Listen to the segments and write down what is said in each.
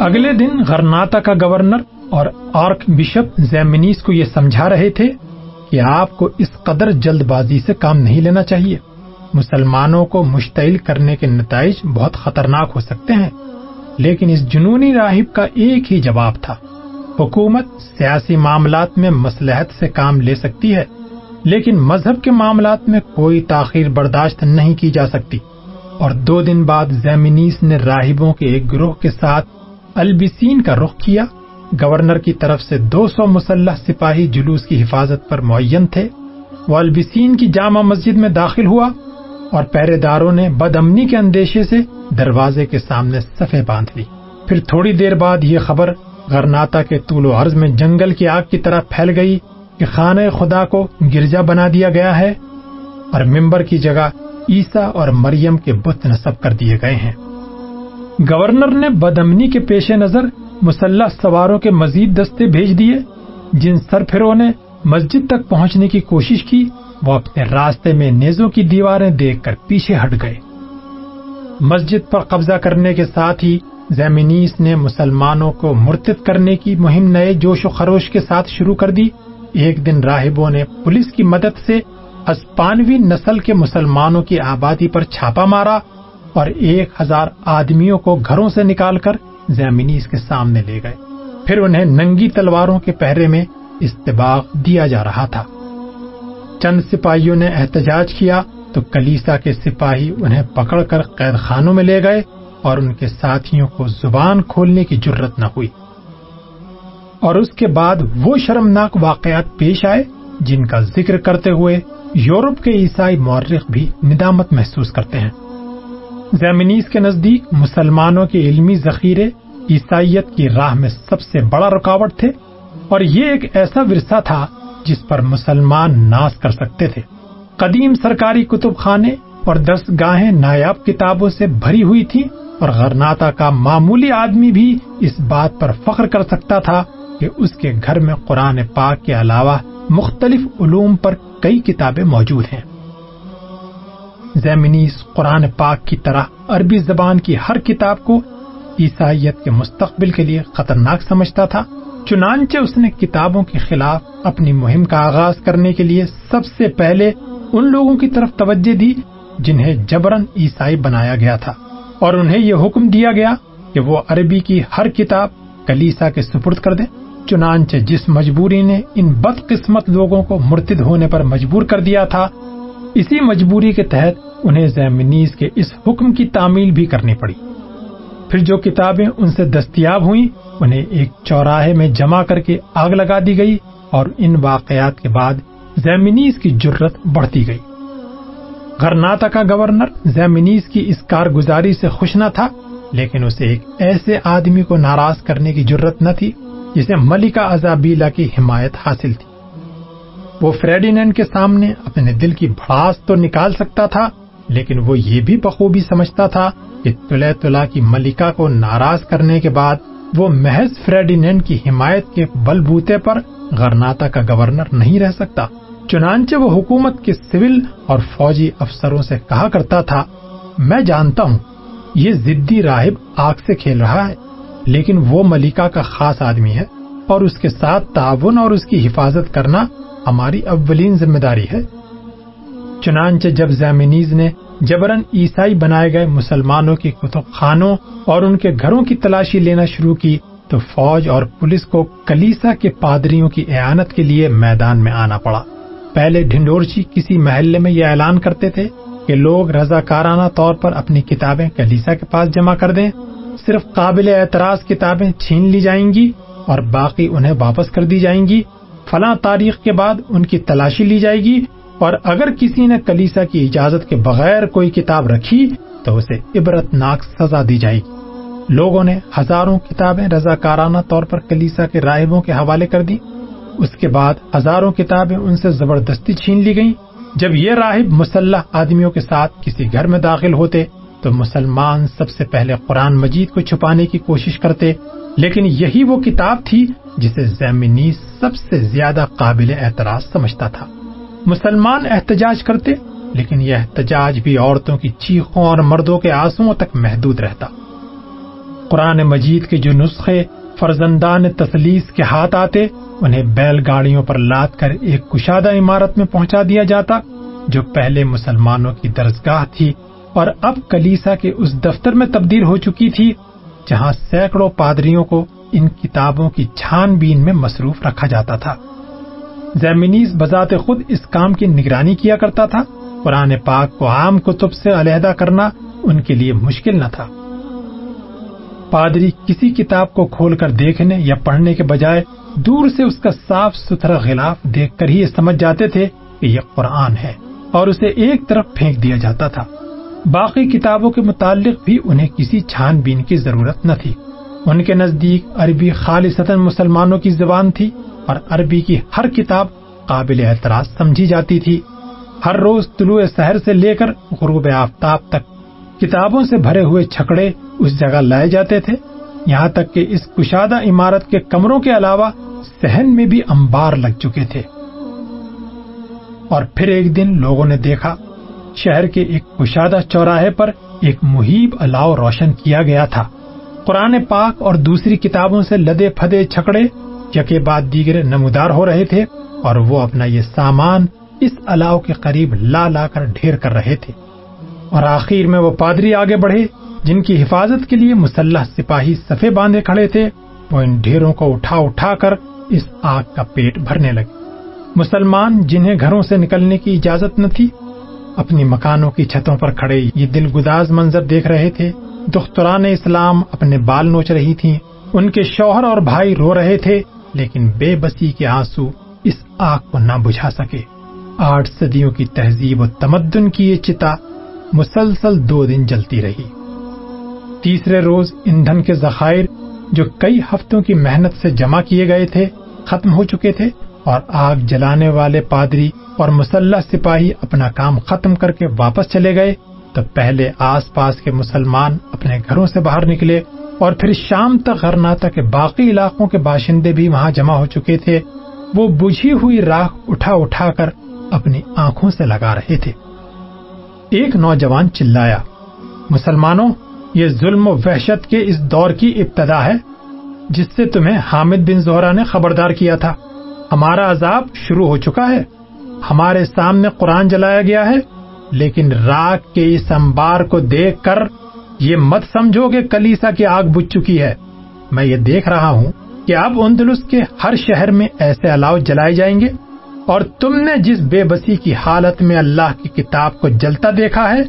اگلے دن غرناتا کا گورنر اور آرک بشپ زیمنیس کو یہ سمجھا رہے تھے کہ آپ کو اس قدر جلد بازی سے کام نہیں لینا چاہیے۔ مسلمانوں کو مشتعل کرنے کے نتائج بہت خطرناک ہو سکتے ہیں، لیکن اس جنونی راہب کا ایک ہی جواب تھا۔ حکومت سیاسی معاملات میں مسلحت سے کام لے سکتی ہے، لیکن مذہب کے معاملات میں کوئی تاخیر برداشت نہیں کی جا سکتی۔ اور دو دن بعد زیمنیس نے راہبوں کے ایک گروہ کے ساتھ البسین کا رخ کیا، گورنر کی طرف سے دو سو مسلح سپاہی جلوس کی حفاظت پر معین تھے۔ وہ البسین کی جامع مسجد میں داخل ہوا اور پہرے داروں نے بد امنی کے اندیشے سے دروازے کے سامنے صفے باندھ لی۔ پھر تھوڑی دیر بعد یہ خبر غرناتا کے طول و عرض میں جنگل کی آگ کی طرح پھیل گئی کہ خانہ خدا کو گرجا بنا دیا گیا ہے اور ممبر کی جگہ عیسیٰ اور مریم کے بت نصب کر دیے گئے ہیں۔ گورنر نے بدمنی کے پیش نظر مسلح سواروں کے مزید دستے بھیج دیے، جن سرفروں نے مسجد تک پہنچنے کی کوشش کی، وہ اپنے راستے میں نیزوں کی دیواریں دیکھ کر پیچھے ہٹ گئے۔ مسجد پر قبضہ کرنے کے ساتھ ہی زیمنیس نے مسلمانوں کو مرتد کرنے کی مہم نئے جوش و خروش کے ساتھ شروع کر دی۔ ایک دن راہبوں نے پولیس کی مدد سے اسپانوی نسل کے مسلمانوں کی آبادی پر چھاپا مارا۔ اور ایک ہزار آدمیوں کو گھروں سے نکال کر زیمنیس کے سامنے لے گئے۔ پھر انہیں ننگی تلواروں کے پہرے میں استباغ دیا جا رہا تھا۔ چند سپاہیوں نے احتجاج کیا تو کلیسا کے سپاہی انہیں پکڑ کر قید خانوں میں لے گئے اور ان کے ساتھیوں کو زبان کھولنے کی جرت نہ ہوئی۔ اور اس کے بعد وہ شرمناک واقعات پیش آئے جن کا ذکر کرتے ہوئے یورپ کے عیسائی مورخ بھی ندامت محسوس کرتے ہیں۔ زیمنیس کے نزدیک مسلمانوں کے علمی ذخیرے عیسائیت کی راہ میں سب سے بڑا رکاوٹ تھے اور یہ ایک ایسا ورثہ تھا جس پر مسلمان ناس کر سکتے تھے۔ قدیم سرکاری کتب خانے اور دس گاہیں نایاب کتابوں سے بھری ہوئی تھی اور غرناتا کا معمولی آدمی بھی اس بات پر فخر کر سکتا تھا کہ اس کے گھر میں قرآن پاک کے علاوہ مختلف علوم پر کئی کتابیں موجود ہیں۔ زیمنیس قرآن پاک کی طرح عربی زبان کی ہر کتاب کو عیسائیت کے مستقبل کے لیے خطرناک سمجھتا تھا، چنانچہ اس نے کتابوں کے خلاف اپنی مہم کا آغاز کرنے کے لیے سب سے پہلے ان لوگوں کی طرف توجہ دی جنہیں جبرن عیسائی بنایا گیا تھا۔ اور انہیں یہ حکم دیا گیا کہ وہ عربی کی ہر کتاب کلیسا کے سپرد کر دیں۔ چنانچہ جس مجبوری نے ان بد قسمت لوگوں کو مرتد ہونے پر مجبور کر دیا تھا اسی مجبوری کے تحت انہیں زیمنیز کے اس حکم کی تعمیل بھی کرنی پڑی۔ پھر جو کتابیں ان سے دستیاب ہوئیں، انہیں ایک چوراہے میں جمع کر کے آگ لگا دی گئی اور ان واقعات کے بعد زیمنیز کی جرت بڑھتی گئی۔ غرناتا کا گورنر زیمنیز کی اس کارگزاری سے خوش نہ تھا، لیکن اسے ایک ایسے آدمی کو ناراض کرنے کی ضرورت نہ تھی جسے ملکہ ازابیلا کی حمایت حاصل تھی۔ وہ فریڈینڈ کے سامنے اپنے دل کی بھڑاس تو نکال سکتا تھا، لیکن وہ یہ بھی بخوبی سمجھتا تھا کہ تلا تلا کی ملکہ کو ناراض کرنے کے بعد وہ محض فریڈینڈ کی حمایت کے بل بوتے پر غرناتا کا گورنر نہیں رہ سکتا۔ چنانچہ وہ حکومت کے سول اور فوجی افسروں سے کہا کرتا تھا، میں جانتا ہوں، یہ ضدی راہب آگ سے کھیل رہا ہے، لیکن وہ ملکہ کا خاص آدمی ہے اور اس کے ساتھ تعاون اور اس کی حفاظت کرنا ہماری اولین ذمہ داری ہے۔ چنانچہ جب زیمنیز نے جبرن عیسائی بنائے گئے مسلمانوں کی کتب خانوں اور ان کے گھروں کی تلاشی لینا شروع کی، تو فوج اور پولیس کو کلیسا کے پادریوں کی اعانت کے لیے میدان میں آنا پڑا۔ پہلے ڈھنڈورچی کسی محلے میں یہ اعلان کرتے تھے کہ لوگ رضا کارانہ طور پر اپنی کتابیں کلیسا کے پاس جمع کر دیں۔ صرف قابل اعتراض کتابیں چھین لی جائیں گی اور باقی انہیں واپس کر دی جائیں گی۔ فلاں تاریخ کے بعد ان کی تلاشی لی جائے گی اور اگر کسی نے کلیسا کی اجازت کے بغیر کوئی کتاب رکھی تو اسے عبرت ناک سزا دی جائے گی۔ لوگوں نے ہزاروں کتابیں رضا کارانہ طور پر کلیسا کے راہبوں کے حوالے کر دی اس کے بعد ہزاروں کتابیں ان سے زبردستی چھین لی گئیں۔ جب یہ راہب مسلح آدمیوں کے ساتھ کسی گھر میں داخل ہوتے تو مسلمان سب سے پہلے قرآن مجید کو چھپانے کی کوشش کرتے، لیکن یہی وہ کتاب تھی جسے زیمنی سب سے زیادہ قابل اعتراض سمجھتا تھا۔ مسلمان احتجاج کرتے، لیکن یہ احتجاج بھی عورتوں کی چیخوں اور مردوں کے آنسو تک محدود رہتا۔ قرآن مجید کے جو نسخے فرزندان تسلیس کے ہاتھ آتے، انہیں بیل گاڑیوں پر لاد کر ایک کشادہ عمارت میں پہنچا دیا جاتا، جو پہلے مسلمانوں کی درسگاہ تھی۔ اور اب کلیسا کے اس دفتر میں تبدیل ہو چکی تھی، جہاں سینکڑوں پادریوں کو ان کتابوں کی چھان بین میں مصروف رکھا جاتا تھا۔ زیمنیز بذات خود اس کام کی نگرانی کیا کرتا تھا۔ قرآن پاک کو عام کتب سے علیحدہ کرنا ان کے لیے مشکل نہ تھا۔ پادری کسی کتاب کو کھول کر دیکھنے یا پڑھنے کے بجائے دور سے اس کا صاف ستھرا غلاف دیکھ کر ہی سمجھ جاتے تھے کہ یہ قرآن ہے اور اسے ایک طرف پھینک دیا جاتا تھا۔ باقی کتابوں کے متعلق بھی انہیں کسی چھان بین کی ضرورت نہ تھی۔ ان کے نزدیک عربی خالص مسلمانوں کی زبان تھی اور عربی کی ہر کتاب قابل اعتراض سمجھی جاتی تھی۔ ہر روز طلوع شہر سے لے کر غروب آفتاب تک کتابوں سے بھرے ہوئے چھکڑے اس جگہ لائے جاتے تھے۔ یہاں تک کہ اس کشادہ عمارت کے کمروں کے علاوہ سہن میں بھی امبار لگ چکے تھے۔ اور پھر ایک دن لوگوں نے دیکھا شہر کے ایک کشادہ چوراہے پر ایک محیب الاؤ روشن کیا گیا تھا۔ قرآن پاک اور دوسری کتابوں سے لدے پھدے چھکڑے یکے بعد دیگر نمودار ہو رہے تھے اور وہ اپنا یہ سامان اس الاؤ کے قریب لا لا کر ڈھیر کر رہے تھے۔ اور آخر میں وہ پادری آگے بڑھے، جن کی حفاظت کے لیے مسلح سپاہی صفے باندھے کھڑے تھے، وہ ان ڈھیروں کو اٹھا اٹھا کر اس آگ کا پیٹ بھرنے لگے۔ مسلمان جنہیں گھروں سے نکلنے کی اجازت نہ تھی اپنی مکانوں کی چھتوں پر کھڑے۔ یہ دل گداز منظر دیکھ رہے تھے۔ دختران اسلام اپنے بال نوچ رہی تھی ان کے شوہر اور بھائی رو رہے تھے، لیکن بے بسی کے آنسو اس آگ کو نہ بجھا سکے۔ آٹھ صدیوں کی تہذیب و تمدن کی یہ چتا مسلسل دو دن جلتی رہی۔ تیسرے روز ایندھن کے ذخائر جو کئی ہفتوں کی محنت سے جمع کیے گئے تھے، ختم ہو چکے تھے۔ اور آگ جلانے والے پادری اور مسلح سپاہی اپنا کام ختم کر کے واپس چلے گئے تو پہلے آس پاس کے مسلمان اپنے گھروں سے باہر نکلے اور پھر شام تک غرناتا کے باقی علاقوں کے باشندے بھی وہاں جمع ہو چکے تھے۔ وہ بجھی ہوئی راکھ اٹھا اٹھا کر اپنی آنکھوں سے لگا رہے تھے۔ ایک نوجوان چلایا۔ مسلمانوں، یہ ظلم و وحشت کے اس دور کی ابتدا ہے، جس سے تمہیں حامد بن زہرا نے خبردار کیا تھا۔ ہمارا عذاب شروع ہو چکا ہے۔ ہمارے سامنے قرآن جلایا گیا ہے، لیکن راک کے اس امبار کو دیکھ کر یہ مت سمجھو کہ کلیسا کی آگ بج چکی ہے۔ میں یہ دیکھ رہا ہوں کہ اب اندلس کے ہر شہر میں ایسے الاؤ جلائے جائیں گے۔ اور تم نے جس بے بسی کی حالت میں اللہ کی کتاب کو جلتا دیکھا ہے،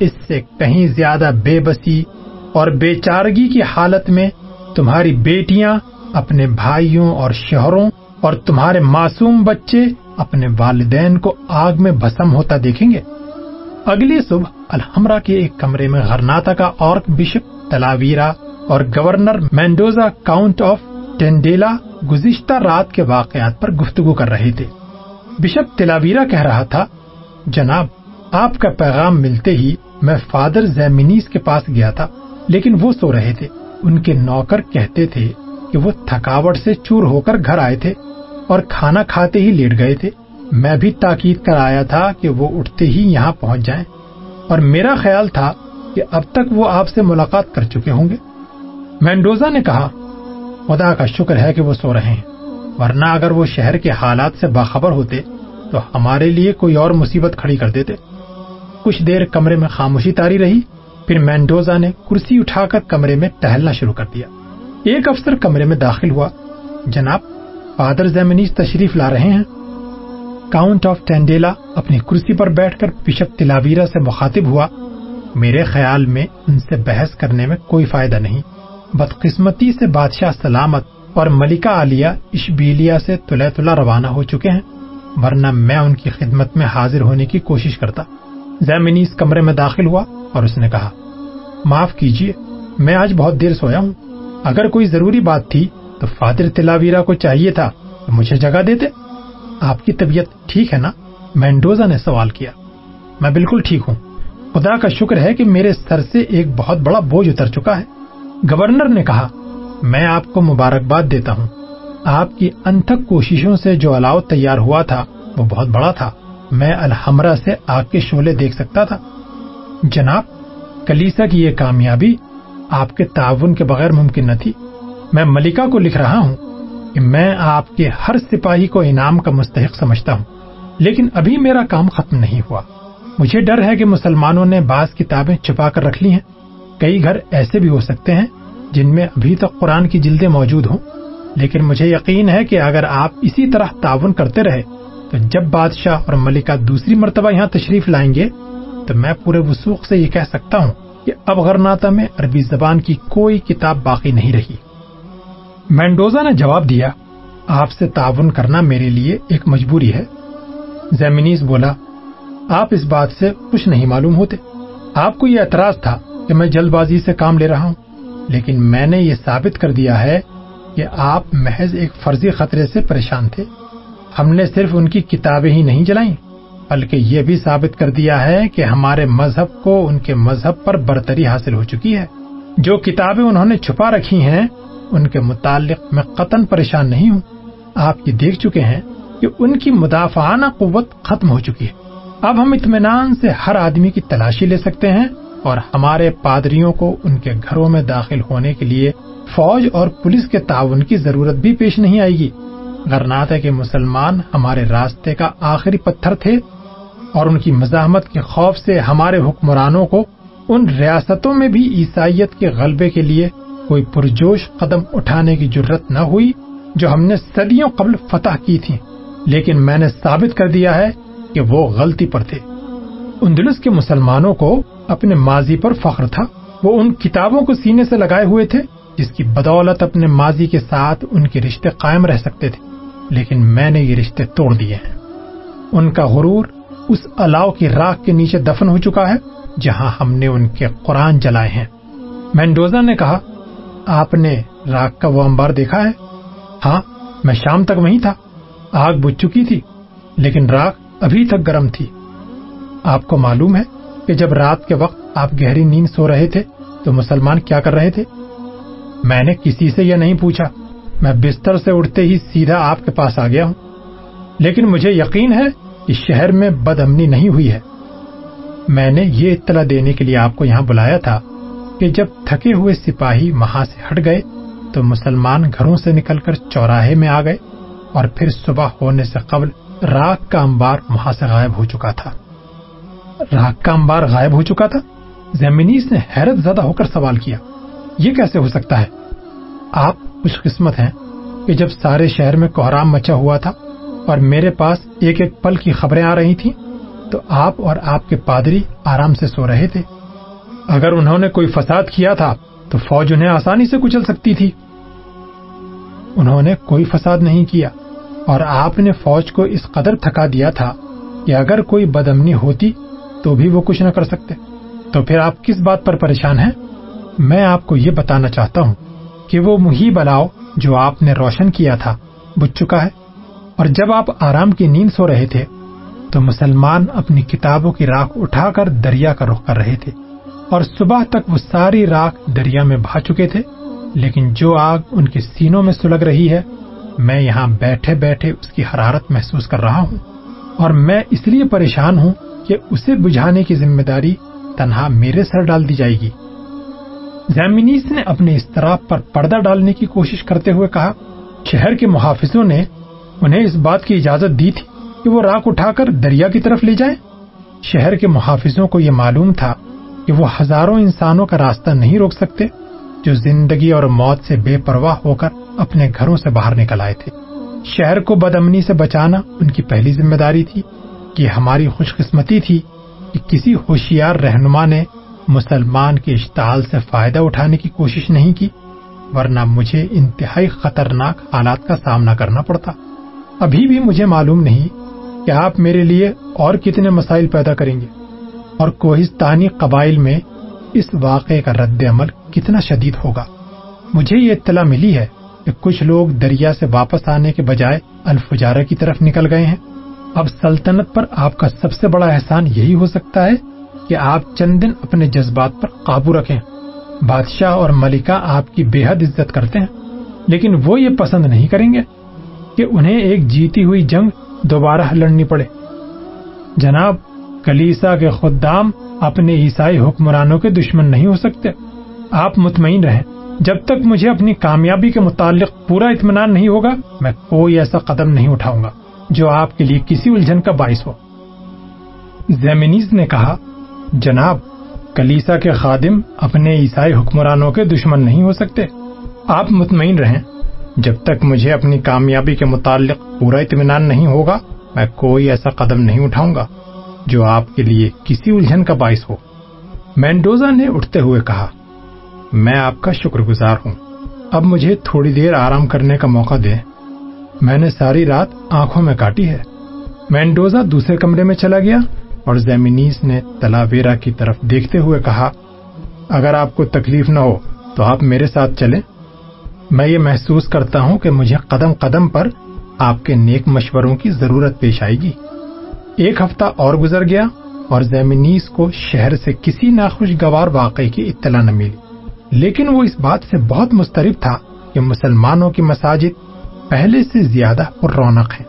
اس سے کہیں زیادہ بے بسی اور بے چارگی کی حالت میں تمہاری بیٹیاں اپنے بھائیوں اور شہروں اور تمہارے معصوم بچے اپنے والدین کو آگ میں بسم ہوتا دیکھیں گے۔ اگلی صبح الحمرہ کے ایک کمرے میں غرناتا کا اور بشپ تلاویرا اور governor Mendoza count of Tendilla گزشتہ رات کے واقعات پر گفتگو کر رہے تھے۔ بشپ تلاویرا کہہ رہا تھا، جناب، آپ کا پیغام ملتے ہی میں فادر زیمنیز کے پاس گیا تھا، لیکن وہ سو رہے تھے۔ ان کے نوکر کہتے تھے کہ وہ تھکاوٹ سے چور ہو کر گھر آئے تھے اور کھانا کھاتے ہی لیٹ گئے تھے۔ میں بھی تاکید کر آیا تھا کہ وہ اٹھتے ہی یہاں پہنچ جائیں۔ اور میرا خیال تھا کہ اب تک وہ آپ سے ملاقات کر چکے ہوں گے۔ مینڈوزا نے کہا، خدا کا شکر ہے کہ وہ سو رہے ہیں، ورنہ اگر وہ شہر کے حالات سے باخبر ہوتے تو ہمارے لیے کوئی اور مصیبت کھڑی کر دیتے۔ کچھ دیر کمرے میں خاموشی تاری رہی، پھر مینڈوزا نے کرسی اٹھا کر کمرے میں ٹہلنا شروع کر دیا۔ ایک افسر کمرے میں داخل ہوا۔ جناب، فادر زیمنیز تشریف لا رہے ہیں۔ کاؤنٹ آف ٹینڈیلا اپنی کرسی پر بیٹھ کر بشپ تلاویرا سے مخاطب ہوا۔ میرے خیال میں ان سے بحث کرنے میں کوئی فائدہ نہیں۔ بدقسمتی سے بادشاہ سلامت اور ملکہ عالیہ اشبیلیا سے تلے تلا روانہ ہو چکے ہیں، ورنہ میں ان کی خدمت میں حاضر ہونے کی کوشش کرتا۔ زیمنیز کمرے میں داخل ہوا اور اس نے کہا، معاف کیجیے میں آج بہت دیر سویا ہوں۔ اگر کوئی ضروری بات تھی تو فادر تلاویرا کو چاہیے تھا تو مجھے جگہ دیتے آپ کی طبیعت ٹھیک ہے نا؟ مینڈوزا نے سوال کیا۔ میں بالکل ٹھیک ہوں۔ خدا کا شکر ہے کہ میرے سر سے ایک بہت بڑا بوجھ اتر چکا ہے۔ گورنر نے کہا، میں آپ کو مبارکباد دیتا ہوں۔ آپ کی انتھک کوششوں سے جو الاؤ تیار ہوا تھا، وہ بہت بڑا تھا۔ میں الحمرہ سے آگ کے شعلے دیکھ سکتا تھا۔ جناب، کلیسا کی یہ کامیابی آپ کے تعاون کے بغیر ممکن نہ تھی۔ میں ملکہ کو لکھ رہا ہوں کہ میں آپ کے ہر سپاہی کو انعام کا مستحق سمجھتا ہوں، لیکن ابھی میرا کام ختم نہیں ہوا۔ مجھے ڈر ہے کہ مسلمانوں نے بعض کتابیں چھپا کر رکھ لی ہیں۔ کئی گھر ایسے بھی ہو سکتے ہیں جن میں ابھی تک قرآن کی جلدیں موجود ہوں۔ لیکن مجھے یقین ہے کہ اگر آپ اسی طرح تعاون کرتے رہے، تو جب بادشاہ اور ملکہ دوسری مرتبہ یہاں تشریف لائیں گے، تو میں پورے وسوخ سے یہ کہہ سکتا ہوں کہ اب غرناتا میں عربی زبان کی کوئی کتاب باقی نہیں رہی۔ مینڈوزا نے جواب دیا، آپ سے تعاون کرنا میرے لیے ایک مجبوری ہے۔ زیمنیز بولا، آپ اس بات سے کچھ نہیں معلوم ہوتے۔ آپ کو یہ اعتراض تھا کہ میں جلد بازی سے کام لے رہا ہوں، لیکن میں نے یہ ثابت کر دیا ہے کہ آپ محض ایک فرضی خطرے سے پریشان تھے۔ ہم نے صرف ان کی کتابیں ہی نہیں جلائیں۔ بلکہ یہ بھی ثابت کر دیا ہے کہ ہمارے مذہب کو ان کے مذہب پر برتری حاصل ہو چکی ہے۔ جو کتابیں انہوں نے چھپا رکھی ہیں، ان کے متعلق میں قطن پریشان نہیں ہوں۔ آپ یہ دیکھ چکے ہیں کہ ان کی مدافعانہ قوت ختم ہو چکی ہے۔ اب ہم اطمینان سے ہر آدمی کی تلاشی لے سکتے ہیں اور ہمارے پادریوں کو ان کے گھروں میں داخل ہونے کے لیے فوج اور پولیس کے تعاون کی ضرورت بھی پیش نہیں آئے گی۔ غرناط ہے کہ مسلمان ہمارے راستے کا آخری پتھر تھے۔ اور ان کی مزاحمت کے خوف سے ہمارے حکمرانوں کو ان ریاستوں میں بھی عیسائیت کے غلبے کے لیے کوئی پرجوش قدم اٹھانے کی ضرورت نہ ہوئی جو ہم نے صدیوں قبل فتح کی تھی۔ لیکن میں نے ثابت کر دیا ہے کہ وہ غلطی پر تھے۔ اندلس کے مسلمانوں کو اپنے ماضی پر فخر تھا۔ وہ ان کتابوں کو سینے سے لگائے ہوئے تھے جس کی بدولت اپنے ماضی کے ساتھ ان کے رشتے قائم رہ سکتے تھے۔ لیکن میں نے یہ رشتے توڑ دیے ہیں۔ ان کا غرور اس الاؤ کی راک کے نیچے دفن ہو چکا ہے، جہاں ہم نے ان کے قرآن جلائے ہیں۔ مینڈوزا نے کہا، آپ نے راک کا وہ امبار دیکھا ہے؟ ہاں میں شام تک وہیں تھا۔ آگ بجھ چکی تھی، لیکن راک ابھی تک گرم تھی۔ آپ کو معلوم ہے کہ جب رات کے وقت آپ گہری نیند سو رہے تھے، تو مسلمان کیا کر رہے تھے؟ میں نے کسی سے یہ نہیں پوچھا۔ میں بستر سے اٹھتے ہی سیدھا آپ کے پاس آ گیا ہوں۔ لیکن مجھے یقین ہے کہ شہر میں بد امنی نہیں ہوئی ہے۔ میں نے یہ اطلاع دینے کے لیے آپ کو یہاں بلایا تھا کہ جب تھکے ہوئے سپاہی وہاں سے ہٹ گئے تو مسلمان گھروں سے نکل کر چوراہے میں آ گئے اور پھر صبح ہونے سے قبل راک کا امبار وہاں سے غائب ہو چکا تھا۔ راک کا امبار غائب ہو چکا تھا؟ زمینیس نے حیرت زدہ ہو کر سوال کیا۔ یہ کیسے ہو سکتا ہے؟ آپ خوش قسمت ہیں کہ جب سارے شہر میں کوہرام مچا ہوا تھا اور میرے پاس ایک ایک پل کی خبریں آ رہی تھیں، تو آپ اور آپ کے پادری آرام سے سو رہے تھے۔ اگر انہوں نے کوئی فساد کیا تھا، تو فوج انہیں آسانی سے کچل سکتی تھی۔ انہوں نے کوئی فساد نہیں کیا، اور آپ نے فوج کو اس قدر تھکا دیا تھا کہ اگر کوئی بدمنی ہوتی تو بھی وہ کچھ نہ کر سکتے۔ تو پھر آپ کس بات پر پریشان ہیں؟ میں آپ کو یہ بتانا چاہتا ہوں کہ وہ مہی بلاؤ جو آپ نے روشن کیا تھا، بج چکا ہے۔ اور جب آپ آرام کی نیند سو رہے تھے، تو مسلمان اپنی کتابوں کی راکھ اٹھا کر دریا کا رخ کر رہے تھے۔ اور صبح تک وہ ساری راکھ دریا میں بہا چکے تھے، لیکن جو آگ ان کے سینوں میں سلگ رہی ہے، میں یہاں بیٹھے بیٹھے اس کی حرارت محسوس کر رہا ہوں۔ اور میں اس لیے پریشان ہوں کہ اسے بجھانے کی ذمہ داری تنہا میرے سر ڈال دی جائے گی۔ زیمنیس نے اپنے استراب پر پردہ ڈالنے کی کوشش کرتے ہوئے کہا، شہر کے محافظوں نے انہیں اس بات کی اجازت دی تھی کہ وہ راک اٹھا کر دریا کی طرف لے جائیں۔ شہر کے محافظوں کو یہ معلوم تھا کہ وہ ہزاروں انسانوں کا راستہ نہیں روک سکتے جو زندگی اور موت سے بے پرواہ ہو کر اپنے گھروں سے باہر نکل آئے تھے۔ شہر کو بدمنی سے بچانا ان کی پہلی ذمہ داری تھی کہ ہماری خوش قسمتی تھی کہ کسی ہوشیار رہنما نے مسلمان کے اشتعال سے فائدہ اٹھانے کی کوشش نہیں کی، ورنہ مجھے انتہائی خطرناک حالات کا سامنا کرنا پڑتا۔ ابھی بھی مجھے معلوم نہیں کہ آپ میرے لیے اور کتنے مسائل پیدا کریں گے اور کوہستانی قبائل میں اس واقعے کا رد عمل کتنا شدید ہوگا۔ مجھے یہ اطلاع ملی ہے کہ کچھ لوگ دریا سے واپس آنے کے بجائے الفجارہ کی طرف نکل گئے ہیں۔ اب سلطنت پر آپ کا سب سے بڑا احسان یہی ہو سکتا ہے کہ آپ چند دن اپنے جذبات پر قابو رکھیں۔ بادشاہ اور ملکہ آپ کی بے حد عزت کرتے ہیں، لیکن وہ یہ پسند نہیں کریں گے کہ انہیں ایک جیتی ہوئی جنگ دوبارہ لڑنی پڑے۔ جناب، کلیسا کے خدام اپنے عیسائی حکمرانوں کے دشمن نہیں ہو سکتے۔ آپ مطمئن رہیں، جب تک مجھے اپنی کامیابی کے متعلق پورا اطمینان نہیں ہوگا، میں کوئی ایسا قدم نہیں اٹھاؤں گا جو آپ کے لیے کسی الجھن کا باعث ہو۔ زیمنیز نے کہا، جناب، کلیسا کے خادم اپنے عیسائی حکمرانوں کے دشمن نہیں ہو سکتے۔ آپ مطمئن رہیں جب تک مجھے اپنی کامیابی کے متعلق پورا اطمینان نہیں ہوگا، میں کوئی ایسا قدم نہیں اٹھاؤں گا جو آپ کے لیے کسی الجھن کا باعث ہو۔ مینڈوزا نے اٹھتے ہوئے کہا، میں آپ کا شکر گزار ہوں۔ اب مجھے تھوڑی دیر آرام کرنے کا موقع دے میں نے ساری رات آنکھوں میں کاٹی ہے۔ مینڈوزا دوسرے کمرے میں چلا گیا اور زیمنیز نے تلاویرا کی طرف دیکھتے ہوئے کہا، اگر آپ کو تکلیف نہ ہو تو آپ میرے ساتھ چلیں۔ میں یہ محسوس کرتا ہوں کہ مجھے قدم قدم پر آپ کے نیک مشوروں کی ضرورت پیش آئے گی۔ ایک ہفتہ اور گزر گیا اور زیمنیز کو شہر سے کسی ناخوشگوار واقعے کی اطلاع نہ ملی۔ لیکن وہ اس بات سے بہت مسترب تھا کہ مسلمانوں کی مساجد پہلے سے زیادہ پر رونق ہے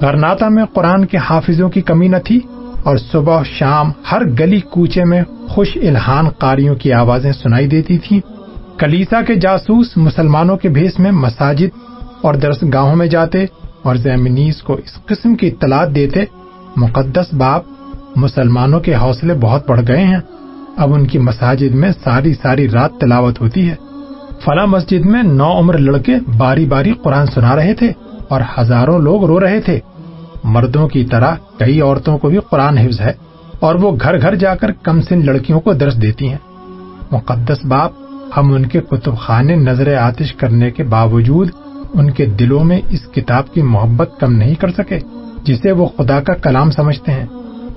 غرناتا میں قرآن کے حافظوں کی کمی نہ تھی اور صبح شام ہر گلی کوچے میں خوش الہان قاریوں کی آوازیں سنائی دیتی تھیں۔ کلیسا کے جاسوس مسلمانوں کے بھیس میں مساجد اور درس گاہوں میں جاتے اور زیمنیز کو اس قسم کی اطلاعات دیتے، مقدس باپ مسلمانوں کے حوصلے بہت بڑھ گئے ہیں۔ اب ان کی مساجد میں ساری ساری رات تلاوت ہوتی ہے۔ فلاں مسجد میں نو عمر لڑکے باری باری قرآن سنا رہے تھے اور ہزاروں لوگ رو رہے تھے۔ مردوں کی طرح کئی عورتوں کو بھی قرآن حفظ ہے اور وہ گھر گھر جا کر کم سن لڑکیوں کو درس دیتی ہیں۔ مقدس باپ ہم ان کے کتب خانے نظر آتش کرنے کے باوجود ان کے دلوں میں اس کتاب کی محبت کم نہیں کر سکے، جسے وہ خدا کا کلام سمجھتے ہیں۔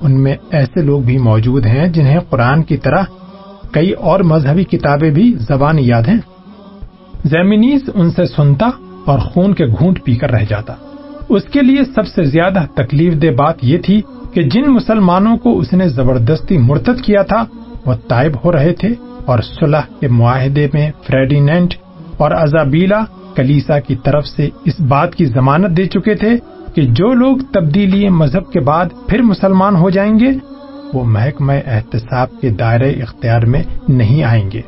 ان میں ایسے لوگ بھی موجود ہیں جنہیں قرآن کی طرح کئی اور مذہبی کتابیں بھی زبان یاد ہیں۔ زیمنیز ان سے سنتا اور خون کے گھونٹ پی کر رہ جاتا۔ اس کے لیے سب سے زیادہ تکلیف دہ بات یہ تھی کہ جن مسلمانوں کو اس نے زبردستی مرتد کیا تھا، وہ تائب ہو رہے تھے۔ اور صلح کے معاہدے میں فریڈینٹ اور ازابیلا کلیسا کی طرف سے اس بات کی ضمانت دے چکے تھے کہ جو لوگ تبدیلی مذہب کے بعد پھر مسلمان ہو جائیں گے، وہ محکمہ احتساب کے دائرے اختیار میں نہیں آئیں گے۔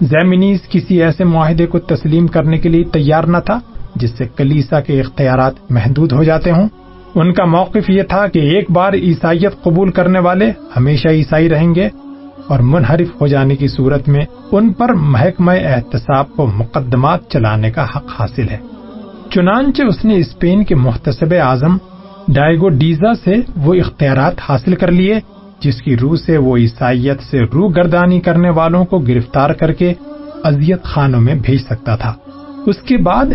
زیمنیز کسی ایسے معاہدے کو تسلیم کرنے کے لیے تیار نہ تھا جس سے کلیسا کے اختیارات محدود ہو جاتے ہوں۔ ان کا موقف یہ تھا کہ ایک بار عیسائیت قبول کرنے والے ہمیشہ عیسائی رہیں گے اور منحرف ہو جانے کی صورت میں ان پر محکمہ احتساب کو مقدمات چلانے کا حق حاصل ہے۔ چنانچہ اس نے اسپین کے محتسب اعظم ڈائگو ڈیزا سے وہ اختیارات حاصل کر لیے، جس کی روح سے وہ عیسائیت سے روح گردانی کرنے والوں کو گرفتار کر کے اذیت خانوں میں بھیج سکتا تھا۔ اس کے بعد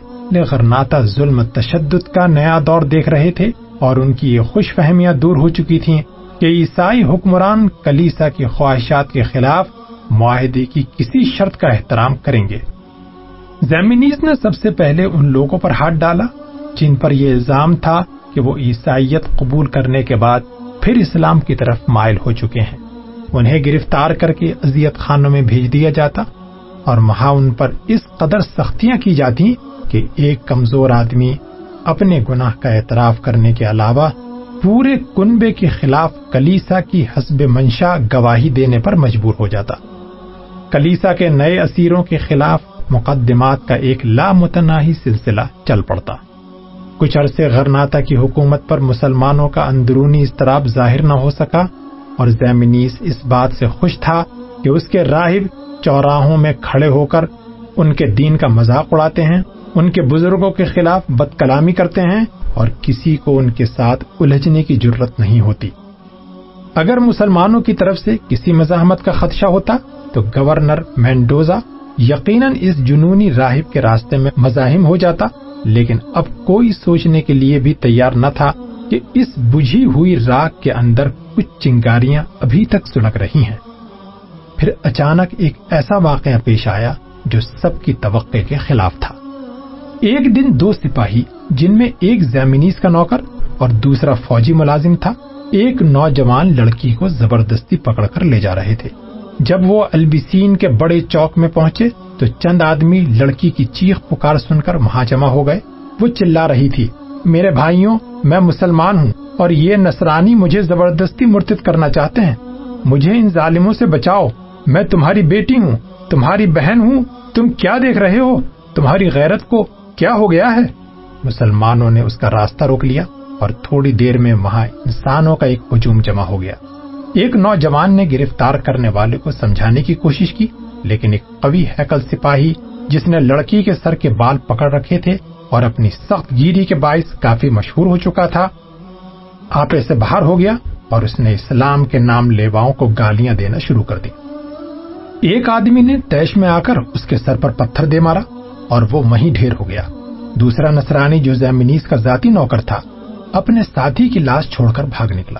غرناتا ظلم تشدد کا نیا دور دیکھ رہے تھے اور ان کی یہ خوش فہمیاں دور ہو چکی تھیں۔ کہ عیسائی حکمران کلیسا کی خواہشات کے خلاف معاہدے کی کسی شرط کا احترام کریں گے۔ زیمنیز نے سب سے پہلے ان لوگوں پر ہاتھ ڈالا جن پر یہ الزام تھا کہ وہ عیسائیت قبول کرنے کے بعد پھر اسلام کی طرف مائل ہو چکے ہیں۔ انہیں گرفتار کر کے اذیت خانوں میں بھیج دیا جاتا اور وہاں ان پر اس قدر سختیاں کی جاتی کہ ایک کمزور آدمی اپنے گناہ کا اعتراف کرنے کے علاوہ پورے کنبے کے خلاف کلیسا کی حسب منشا گواہی دینے پر مجبور ہو جاتا۔ کلیسا کے نئے اسیروں کے خلاف مقدمات کا ایک لامتناہی سلسلہ چل پڑتا۔ کچھ عرصے غرناتا کی حکومت پر مسلمانوں کا اندرونی اضطراب ظاہر نہ ہو سکا اور زیمنیس اس بات سے خوش تھا کہ اس کے راہب چوراہوں میں کھڑے ہو کر ان کے دین کا مذاق اڑاتے ہیں۔ ان کے بزرگوں کے خلاف بد کلامی کرتے ہیں اور کسی کو ان کے ساتھ الجھنے کی ضرورت نہیں ہوتی۔ اگر مسلمانوں کی طرف سے کسی مزاحمت کا خدشہ ہوتا، تو گورنر مینڈوزا یقیناً اس جنونی راہب کے راستے میں مزاحم ہو جاتا۔ لیکن اب کوئی سوچنے کے لیے بھی تیار نہ تھا کہ اس بجھی ہوئی راک کے اندر کچھ چنگاریاں ابھی تک سلک رہی ہیں۔ پھر اچانک ایک ایسا واقعہ پیش آیا جو سب کی توقع کے خلاف تھا۔ ایک دن دو سپاہی، جن میں ایک زیمنیز کا نوکر اور دوسرا فوجی ملازم تھا، ایک نوجوان لڑکی کو زبردستی پکڑ کر لے جا رہے تھے۔ جب وہ البسین کے بڑے چوک میں پہنچے، تو چند آدمی لڑکی کی چیخ پکار سن کر وہاں جمع ہو گئے۔ وہ چلا رہی تھی، میرے بھائیوں، میں مسلمان ہوں اور یہ نصرانی مجھے زبردستی مرتد کرنا چاہتے ہیں۔ مجھے ان ظالموں سے بچاؤ۔ میں تمہاری بیٹی ہوں، تمہاری بہن ہوں، تم کیا دیکھ رہے ہو؟ تمہاری غیرت کو کیا ہو گیا ہے؟ مسلمانوں نے اس کا راستہ روک لیا اور تھوڑی دیر میں وہاں انسانوں کا ایک ہجوم جمع ہو گیا۔ ایک نوجوان نے گرفتار کرنے والے کو سمجھانے کی کوشش کی، لیکن ایک قوی ہیکل سپاہی، جس نے لڑکی کے سر کے بال پکڑ رکھے تھے اور اپنی سخت گیری کے باعث کافی مشہور ہو چکا تھا، آپے سے باہر ہو گیا اور اس نے اسلام کے نام لیواؤں کو گالیاں دینا شروع کر دی۔ ایک آدمی نے تیش میں آ کر اس کے سر پر پتھر دے مارا۔ اور وہ وہیں ڈھیر ہو گیا۔ دوسرا نصرانی جو زیمنیز کا ذاتی نوکر تھا، اپنے ساتھی کی لاش چھوڑ کر بھاگ نکلا۔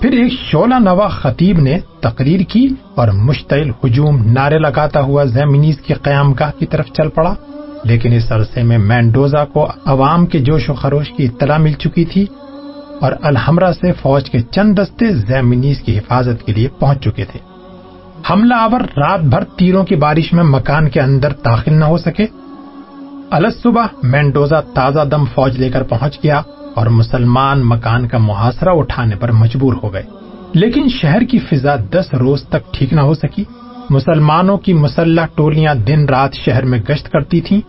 پھر ایک شولہ نوا خطیب نے تقریر کی اور مشتعل ہجوم نعرے لگاتا ہوا زیمنیز کی قیام گاہ کی طرف چل پڑا۔ لیکن اس عرصے میں مینڈوزا کو عوام کے جوش و خروش کی اطلاع مل چکی تھی اور الحمرہ سے فوج کے چند دستے زیمنیز کی حفاظت کے لیے پہنچ چکے تھے۔ حملہ آور رات بھر تیروں کی بارش میں مکان کے اندر داخل نہ ہو سکے۔ الس صبح مینڈوزا تازہ دم فوج لے کر پہنچ گیا اور مسلمان مکان کا محاصرہ اٹھانے پر مجبور ہو گئے۔ لیکن شہر کی فضا دس روز تک ٹھیک نہ ہو سکی۔ مسلمانوں کی مسلح ٹولیاں دن رات شہر میں گشت کرتی تھیں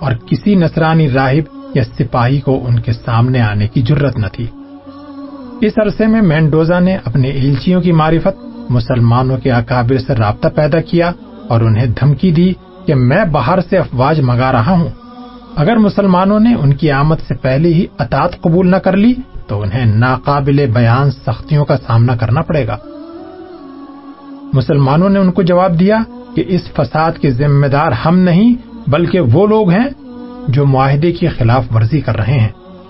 اور کسی نصرانی راہب یا سپاہی کو ان کے سامنے آنے کی ضرورت نہ تھی۔ اس عرصے میں مینڈوزا نے اپنے ایلچیوں کی معرفت مسلمانوں کے اکابر سے رابطہ پیدا کیا اور انہیں دھمکی دی کہ میں باہر سے افواج منگا رہا ہوں۔ اگر مسلمانوں نے ان کی آمد سے پہلے ہی اطاط قبول نہ کر لی، تو انہیں ناقابل بیان سختیوں کا سامنا کرنا پڑے گا۔ مسلمانوں نے ان کو جواب دیا کہ اس فساد کے ذمہ دار ہم نہیں، بلکہ وہ لوگ ہیں جو معاہدے کی خلاف ورزی کر رہے ہیں۔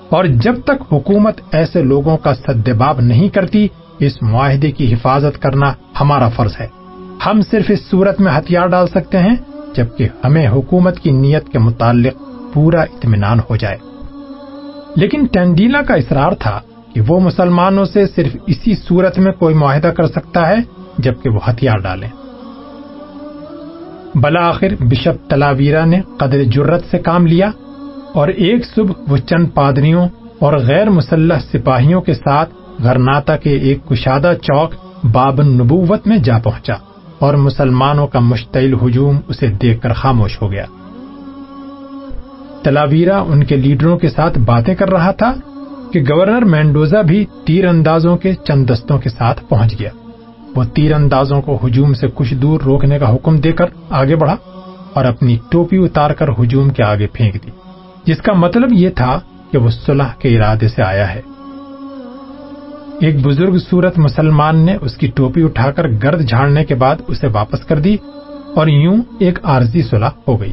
اور جب تک حکومت ایسے لوگوں کا سدباب نہیں کرتی اس معاہدے کی حفاظت کرنا ہمارا فرض ہے۔ ہم صرف اس صورت میں ہتھیار ڈال سکتے ہیں جبکہ ہمیں حکومت کی نیت کے متعلق پورا اطمینان ہو جائے۔ لیکن ٹینڈیلا کا اصرار تھا کہ وہ مسلمانوں سے صرف اسی صورت میں کوئی معاہدہ کر سکتا ہے جبکہ وہ ہتھیار ڈالیں۔ بلاخر بشپ تلاویرا نے قدر جرت سے کام لیا اور ایک صبح وہ چند پادریوں اور غیر مسلح سپاہیوں کے ساتھ غرناتا کے ایک کشادہ چوک بابن نبوت میں جا پہنچا اور مسلمانوں کا مشتعل ہجوم اسے دیکھ کر خاموش ہو گیا۔ تلاویرا ان کے لیڈروں کے ساتھ باتیں کر رہا تھا کہ گورنر مینڈوزا بھی تیر اندازوں کے چند دستوں کے ساتھ پہنچ گیا۔ وہ تیر اندازوں کو ہجوم سے کچھ دور روکنے کا حکم دے کر آگے بڑھا اور اپنی ٹوپی اتار کر ہجوم کے آگے پھینک دی، جس کا مطلب یہ تھا کہ وہ صلح کے ارادے سے آیا ہے۔ ایک بزرگ صورت مسلمان نے اس کی ٹوپی اٹھا کر گرد جھاڑنے کے بعد اسے واپس کر دی اور یوں ایک عارضی صلح ہو گئی۔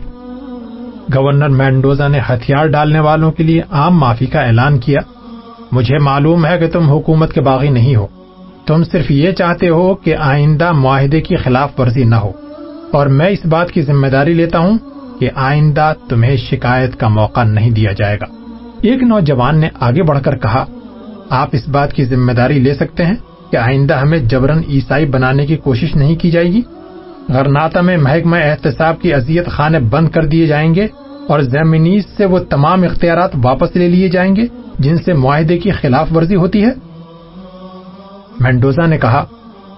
گورنر مینڈوزا نے ہتھیار ڈالنے والوں کے لیے عام معافی کا اعلان کیا۔ مجھے معلوم ہے کہ تم حکومت کے باغی نہیں ہو۔ تم صرف یہ چاہتے ہو کہ آئندہ معاہدے کی خلاف ورزی نہ ہو۔ اور میں اس بات کی ذمہ داری لیتا ہوں کہ آئندہ تمہیں شکایت کا موقع نہیں دیا جائے گا۔ ایک نوجوان نے آگے بڑھ کر کہا آپ اس بات کی ذمہ داری لے سکتے ہیں کہ آئندہ ہمیں جبرن عیسائی بنانے کی کوشش نہیں کی جائے گی۔ غرناتا میں محکمہ احتساب کی اذیت خانے بند کر دیے جائیں گے اور زیمنیز سے وہ تمام اختیارات واپس لے لیے جائیں گے، جن سے معاہدے کی خلاف ورزی ہوتی ہے۔ مینڈوزا نے کہا،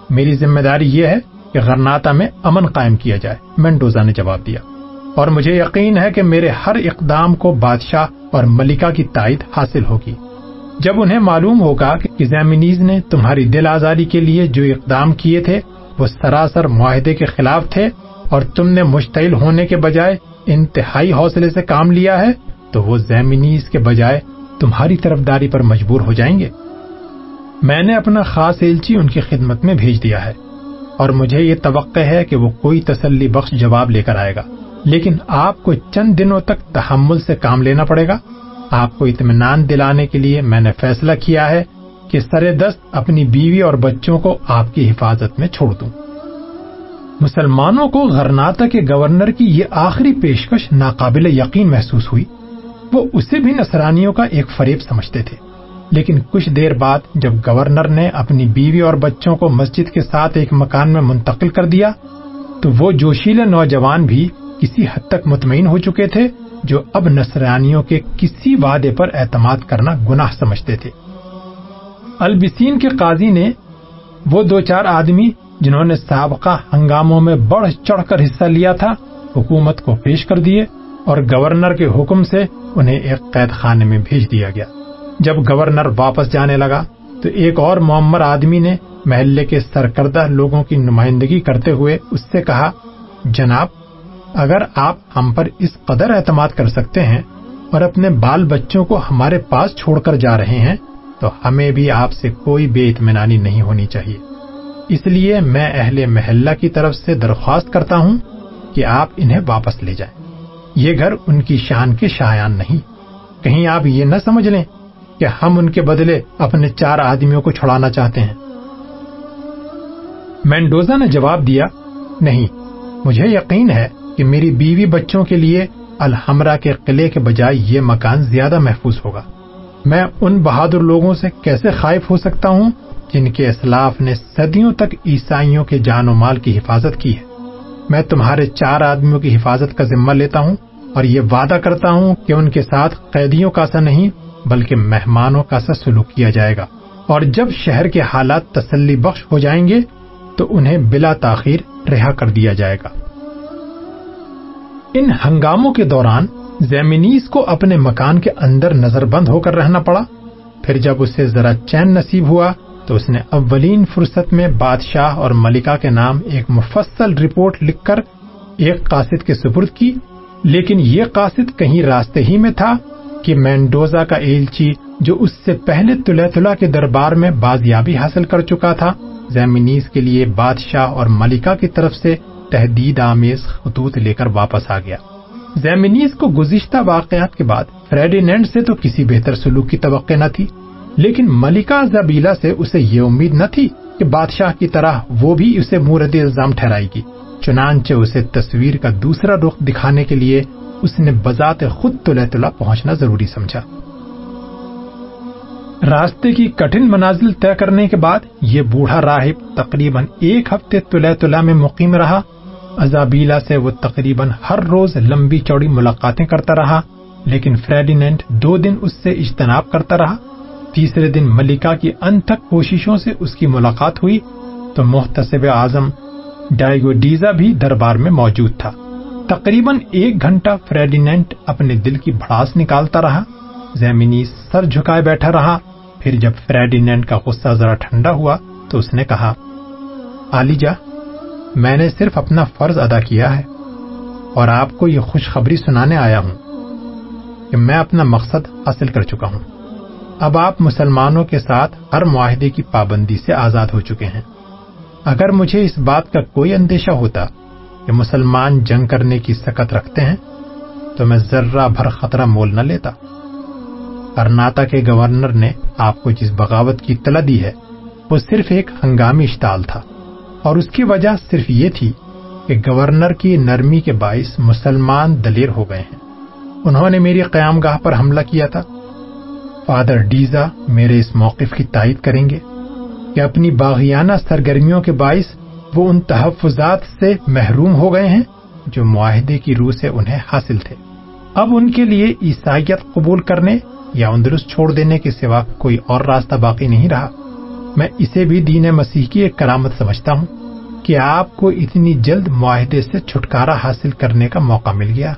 میری ذمہ داری یہ ہے کہ غرناتا میں امن قائم کیا جائے۔ مینڈوزا نے جواب دیا، اور مجھے یقین ہے کہ میرے ہر اقدام کو بادشاہ اور ملکہ کی تائید حاصل ہوگی۔ جب انہیں معلوم ہوگا کہ زیمنیز نے تمہاری دل آزادی کے لیے جو اقدام کیے تھے، وہ سراسر معاہدے کے خلاف تھے اور تم نے مشتعل ہونے کے بجائے انتہائی حوصلے سے کام لیا ہے، تو وہ زیمنیز کے بجائے تمہاری طرفداری پر مجبور ہو جائیں گے۔ میں نے اپنا خاص ایلچی ان کی خدمت میں بھیج دیا ہے اور مجھے یہ توقع ہے کہ وہ کوئی تسلی بخش جواب لے کر آئے گا۔ لیکن آپ کو چند دنوں تک تحمل سے کام لینا پڑے گا۔ آپ کو اطمینان دلانے کے لیے میں نے فیصلہ کیا ہے کہ سر دست اپنی بیوی اور بچوں کو آپ کی حفاظت میں چھوڑ دوں۔ مسلمانوں کو غرناتا کے گورنر کی یہ آخری پیشکش ناقابل یقین محسوس ہوئی۔ وہ اسے بھی نصرانیوں کا ایک فریب سمجھتے تھے۔ لیکن کچھ دیر بعد جب گورنر نے اپنی بیوی اور بچوں کو مسجد کے ساتھ ایک مکان میں منتقل کر دیا، تو وہ جوشیلے نوجوان بھی کسی حد تک مطمئن ہو چکے تھے جو اب نصرانیوں کے کسی وعدے پر اعتماد کرنا گناہ سمجھتے تھے۔ البسین کے قاضی نے وہ دو چار آدمی جنہوں نے سابقہ ہنگاموں میں بڑھ چڑھ کر حصہ لیا تھا، حکومت کو پیش کر دیے اور گورنر کے حکم سے انہیں ایک قید خانے میں بھیج دیا گیا۔ جب گورنر واپس جانے لگا تو ایک اور معمر آدمی نے محلے کے سرکردہ لوگوں کی نمائندگی کرتے ہوئے اس سے کہا، جناب اگر آپ ہم پر اس قدر اعتماد کر سکتے ہیں اور اپنے بال بچوں کو ہمارے پاس چھوڑ کر جا رہے ہیں، تو ہمیں بھی آپ سے کوئی بے اطمینانی نہیں ہونی چاہیے۔ اس لیے میں اہل محلہ کی طرف سے درخواست کرتا ہوں کہ آپ انہیں واپس لے جائیں۔ یہ گھر ان کی شان کے شایان نہیں۔ کہیں آپ یہ نہ سمجھ لیں کہ ہم ان کے بدلے اپنے چار آدمیوں کو چھڑانا چاہتے ہیں۔ مینڈوزا نے جواب دیا، نہیں، مجھے یقین ہے کہ میری بیوی بچوں کے لیے الحمرہ کے قلعے کے بجائے یہ مکان زیادہ محفوظ ہوگا۔ میں ان بہادر لوگوں سے کیسے خائف ہو سکتا ہوں جن کے اسلاف نے صدیوں تک عیسائیوں کے جان و مال کی حفاظت کی ہے؟ میں تمہارے چار آدمیوں کی حفاظت کا ذمہ لیتا ہوں اور یہ وعدہ کرتا ہوں کہ ان کے ساتھ قیدیوں کا سا نہیں بلکہ مہمانوں کا سا سلوک کیا جائے گا۔ اور جب شہر کے حالات تسلی بخش ہو جائیں گے تو انہیں بلا تاخیر رہا کر دیا جائے گا۔ ان ہنگاموں کے دوران زیمنیز کو اپنے مکان کے اندر نظر بند ہو کر رہنا پڑا۔ پھر جب اسے ذرا چین نصیب ہوا تو اس نے اولین فرصت میں بادشاہ اور ملکہ کے نام ایک مفصل رپورٹ لکھ کر ایک قاصد کے سپرد کی۔ لیکن یہ قاصد کہیں راستے ہی میں تھا کہ مینڈوزا کا ایلچی جو اس سے پہلے تلہ تلا کے دربار میں بازیابی حاصل کر چکا تھا زیمنیز کے لیے بادشاہ اور ملکہ کی طرف سے تحدید آمیز خطوط لے کر واپس آ گیا۔ زیمنیز کو گزشتہ واقعات کے بعد فریڈینڈ سے تو کسی بہتر سلوک کی توقع نہ تھی، لیکن ملکہ زبیلا سے اسے یہ امید نہ تھی کہ بادشاہ کی طرح وہ بھی اسے مورد الزام ٹھہرائے گی۔ چنانچہ اسے تصویر کا دوسرا رخ دکھانے کے لیے اس نے بذات خود تلہ تلا پہنچنا ضروری سمجھا۔ راستے کی کٹھن منازل طے کرنے کے بعد یہ بوڑھا راہب تقریباً ایک ہفتے تلہ تلا میں مقیم رہا۔ ازابیلا سے وہ تقریباً ہر روز لمبی چوڑی ملاقاتیں کرتا رہا، لیکن فریڈینٹ دو دن اس سے اجتناب کرتا رہا۔ تیسرے دن ملکہ کی ان تک کوششوں سے اس کی ملاقات ہوئی، تو محتسب اعظم ڈائیگو ڈیزا بھی دربار میں موجود تھا۔ تقریباً ایک گھنٹہ فریڈینٹ اپنے دل کی بھڑاس نکالتا رہا۔ زیمنی سر جھکائے بیٹھا رہا۔ پھر جب فریڈینٹ کا غصہ ذرا ٹھنڈا ہوا، تو اس نے کہا آلیجا میں نے صرف اپنا فرض ادا کیا ہے اور آپ کو یہ خوشخبری سنانے آیا ہوں کہ میں اپنا مقصد حاصل کر چکا ہوں۔ اب آپ مسلمانوں کے ساتھ ہر معاہدے کی پابندی سے آزاد ہو چکے ہیں۔ اگر مجھے اس بات کا کوئی اندیشہ ہوتا کہ مسلمان جنگ کرنے کی سکت رکھتے ہیں، تو میں ذرہ بھر خطرہ مول نہ لیتا۔ کرناٹک کے گورنر نے آپ کو جس بغاوت کی اطلاع دی ہے، وہ صرف ایک ہنگامی اشتعال تھا۔ اور اس کی وجہ صرف یہ تھی کہ گورنر کی نرمی کے باعث مسلمان دلیر ہو گئے ہیں۔ انہوں نے میری قیام گاہ پر حملہ کیا تھا۔ فادر ڈیزا میرے اس موقف کی تائید کریں گے کہ اپنی باغیانہ سرگرمیوں کے باعث وہ ان تحفظات سے محروم ہو گئے ہیں جو معاہدے کی روح سے انہیں حاصل تھے۔ اب ان کے لیے عیسائیت قبول کرنے یا اندرست چھوڑ دینے کے سوا کوئی اور راستہ باقی نہیں رہا۔ میں اسے بھی دین مسیح کی ایک کرامت سمجھتا ہوں کہ آپ کو اتنی جلد معاہدے سے چھٹکارا حاصل کرنے کا موقع مل گیا۔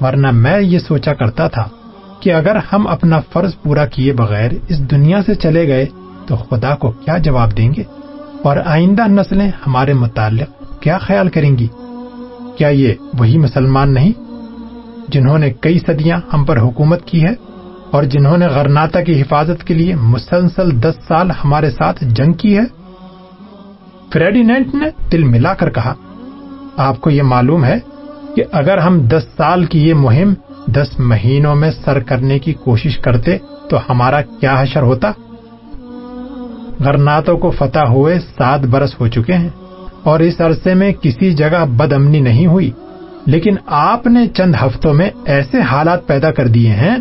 ورنہ میں یہ سوچا کرتا تھا کہ اگر ہم اپنا فرض پورا کیے بغیر اس دنیا سے چلے گئے تو خدا کو کیا جواب دیں گے؟ اور آئندہ نسلیں ہمارے متعلق کیا خیال کریں گی؟ کیا یہ وہی مسلمان نہیں جنہوں نے کئی صدیاں ہم پر حکومت کی ہے؟ اور جنہوں نے غرناتا کی حفاظت کے لیے مسلسل دس سال ہمارے ساتھ جنگ کی ہے۔ فریڈینٹ نے دل ملا کر کہا، آپ کو یہ معلوم ہے کہ اگر ہم دس سال کی یہ مہم دس مہینوں میں سر کرنے کی کوشش کرتے تو ہمارا کیا حشر ہوتا؟ غرناتوں کو فتح ہوئے سات برس ہو چکے ہیں اور اس عرصے میں کسی جگہ بد امنی نہیں ہوئی، لیکن آپ نے چند ہفتوں میں ایسے حالات پیدا کر دیے ہیں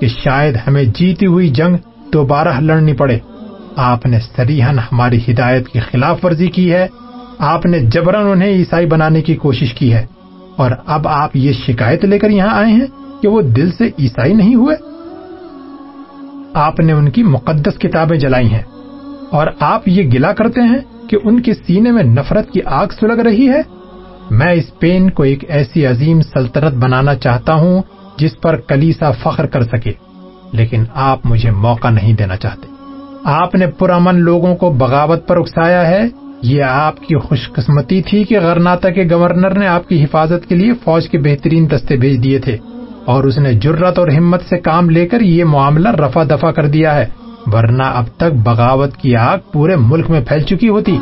کہ شاید ہمیں جیتی ہوئی جنگ دوبارہ لڑنی پڑے۔ آپ نے سریحن ہماری ہدایت کی خلاف ورزی کی ہے۔ آپ نے جبرن انہیں عیسائی بنانے کی کوشش کی ہے۔ اور اب آپ یہ شکایت لے کر یہاں آئے ہیں کہ وہ دل سے عیسائی نہیں ہوئے۔ آپ نے ان کی مقدس کتابیں جلائی ہیں۔ اور آپ یہ گلا کرتے ہیں کہ ان کے سینے میں نفرت کی آگ سلگ رہی ہے۔ میں اسپین کو ایک ایسی عظیم سلطنت بنانا چاہتا ہوں جس پر کلیسا فخر کر سکے، لیکن آپ مجھے موقع نہیں دینا چاہتے۔ آپ نے پرامن لوگوں کو بغاوت پر اکسایا ہے۔ یہ آپ کی خوش قسمتی تھی کہ غرناتا کے گورنر نے آپ کی حفاظت کے لیے فوج کے بہترین دستے بھیج دیے تھے، اور اس نے جرت اور ہمت سے کام لے کر یہ معاملہ رفا دفا کر دیا ہے۔ ورنہ اب تک بغاوت کی آگ پورے ملک میں پھیل چکی ہوتی۔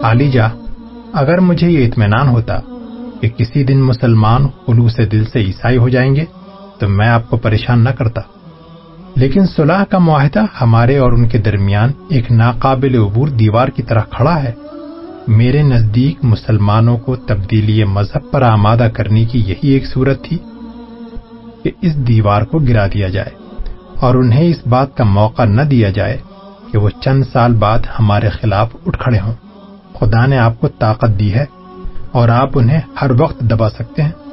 علی جا، اگر مجھے یہ اطمینان ہوتا کہ کسی دن مسلمان خلوص دل سے عیسائی ہو جائیں گے تو میں آپ کو پریشان نہ کرتا۔ لیکن صلاح کا معاہدہ ہمارے اور ان کے درمیان ایک ناقابل عبور دیوار کی طرح کھڑا ہے۔ میرے نزدیک مسلمانوں کو تبدیلی مذہب پر آمادہ کرنے کی یہی ایک صورت تھی کہ اس دیوار کو گرا دیا جائے اور انہیں اس بات کا موقع نہ دیا جائے کہ وہ چند سال بعد ہمارے خلاف اٹھ کھڑے ہوں۔ خدا نے آپ کو طاقت دی ہے اور آپ انہیں ہر وقت دبا سکتے ہیں۔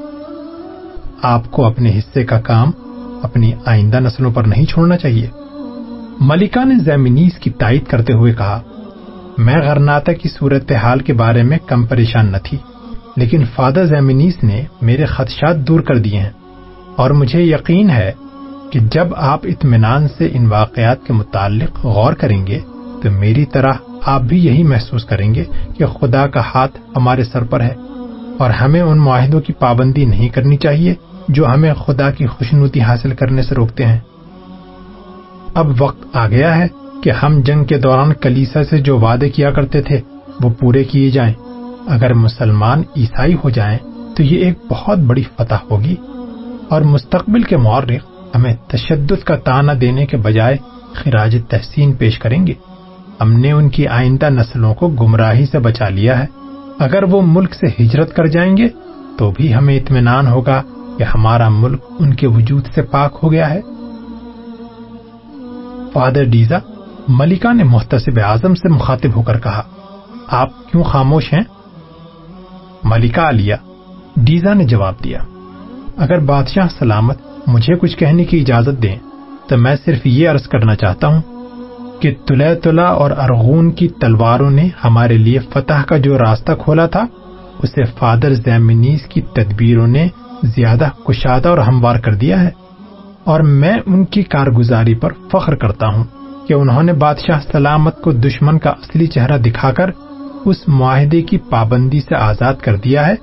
آپ کو اپنے حصے کا کام اپنی آئندہ نسلوں پر نہیں چھوڑنا چاہیے۔ ملکہ نے زیمنیز کی تائید کرتے ہوئے کہا، میں غرناتا کی صورت حال کے بارے میں کم پریشان نہ تھی، لیکن فادر زیمنیز نے میرے خدشات دور کر دیے ہیں۔ اور مجھے یقین ہے کہ جب آپ اطمینان سے ان واقعات کے متعلق غور کریں گے، تو میری طرح آپ بھی یہی محسوس کریں گے کہ خدا کا ہاتھ ہمارے سر پر ہے۔ اور ہمیں ان معاہدوں کی پابندی نہیں کرنی چاہیے جو ہمیں خدا کی خوشنوتی حاصل کرنے سے روکتے ہیں۔ اب وقت آ گیا ہے کہ ہم جنگ کے دوران کلیسا سے جو وعدے کیا کرتے تھے، وہ پورے کیے جائیں۔ اگر مسلمان عیسائی ہو جائیں، تو یہ ایک بہت بڑی فتح ہوگی۔ اور مستقبل کے مورخ ہمیں تشدد کا تانا دینے کے بجائے خراج تحسین پیش کریں گے۔ ہم نے ان کی آئندہ نسلوں کو گمراہی سے بچا لیا ہے۔ اگر وہ ملک سے ہجرت کر جائیں گے، تو بھی ہمیں اطمینان ہوگا کہ ہمارا ملک ان کے وجود سے پاک ہو گیا ہے۔ فادر ڈیزا ملکہ نے محتسب اعظم سے مخاطب ہو کر کہا، آپ کیوں خاموش ہیں؟ ملکہ علیہ ڈیزا نے جواب دیا، اگر بادشاہ سلامت مجھے کچھ کہنے کی اجازت دیں، تو میں صرف یہ عرض کرنا چاہتا ہوں کہ تلے تلا اور ارغون کی تلواروں نے ہمارے لیے فتح کا جو راستہ کھولا تھا، اسے فادر زیمنیز کی تدبیروں نے زیادہ کشادہ اور ہموار کر دیا ہے۔ اور میں ان کی کارگزاری پر فخر کرتا ہوں کہ انہوں نے بادشاہ سلامت کو دشمن کا اصلی چہرہ دکھا کر اس معاہدے کی پابندی سے آزاد کر دیا ہے،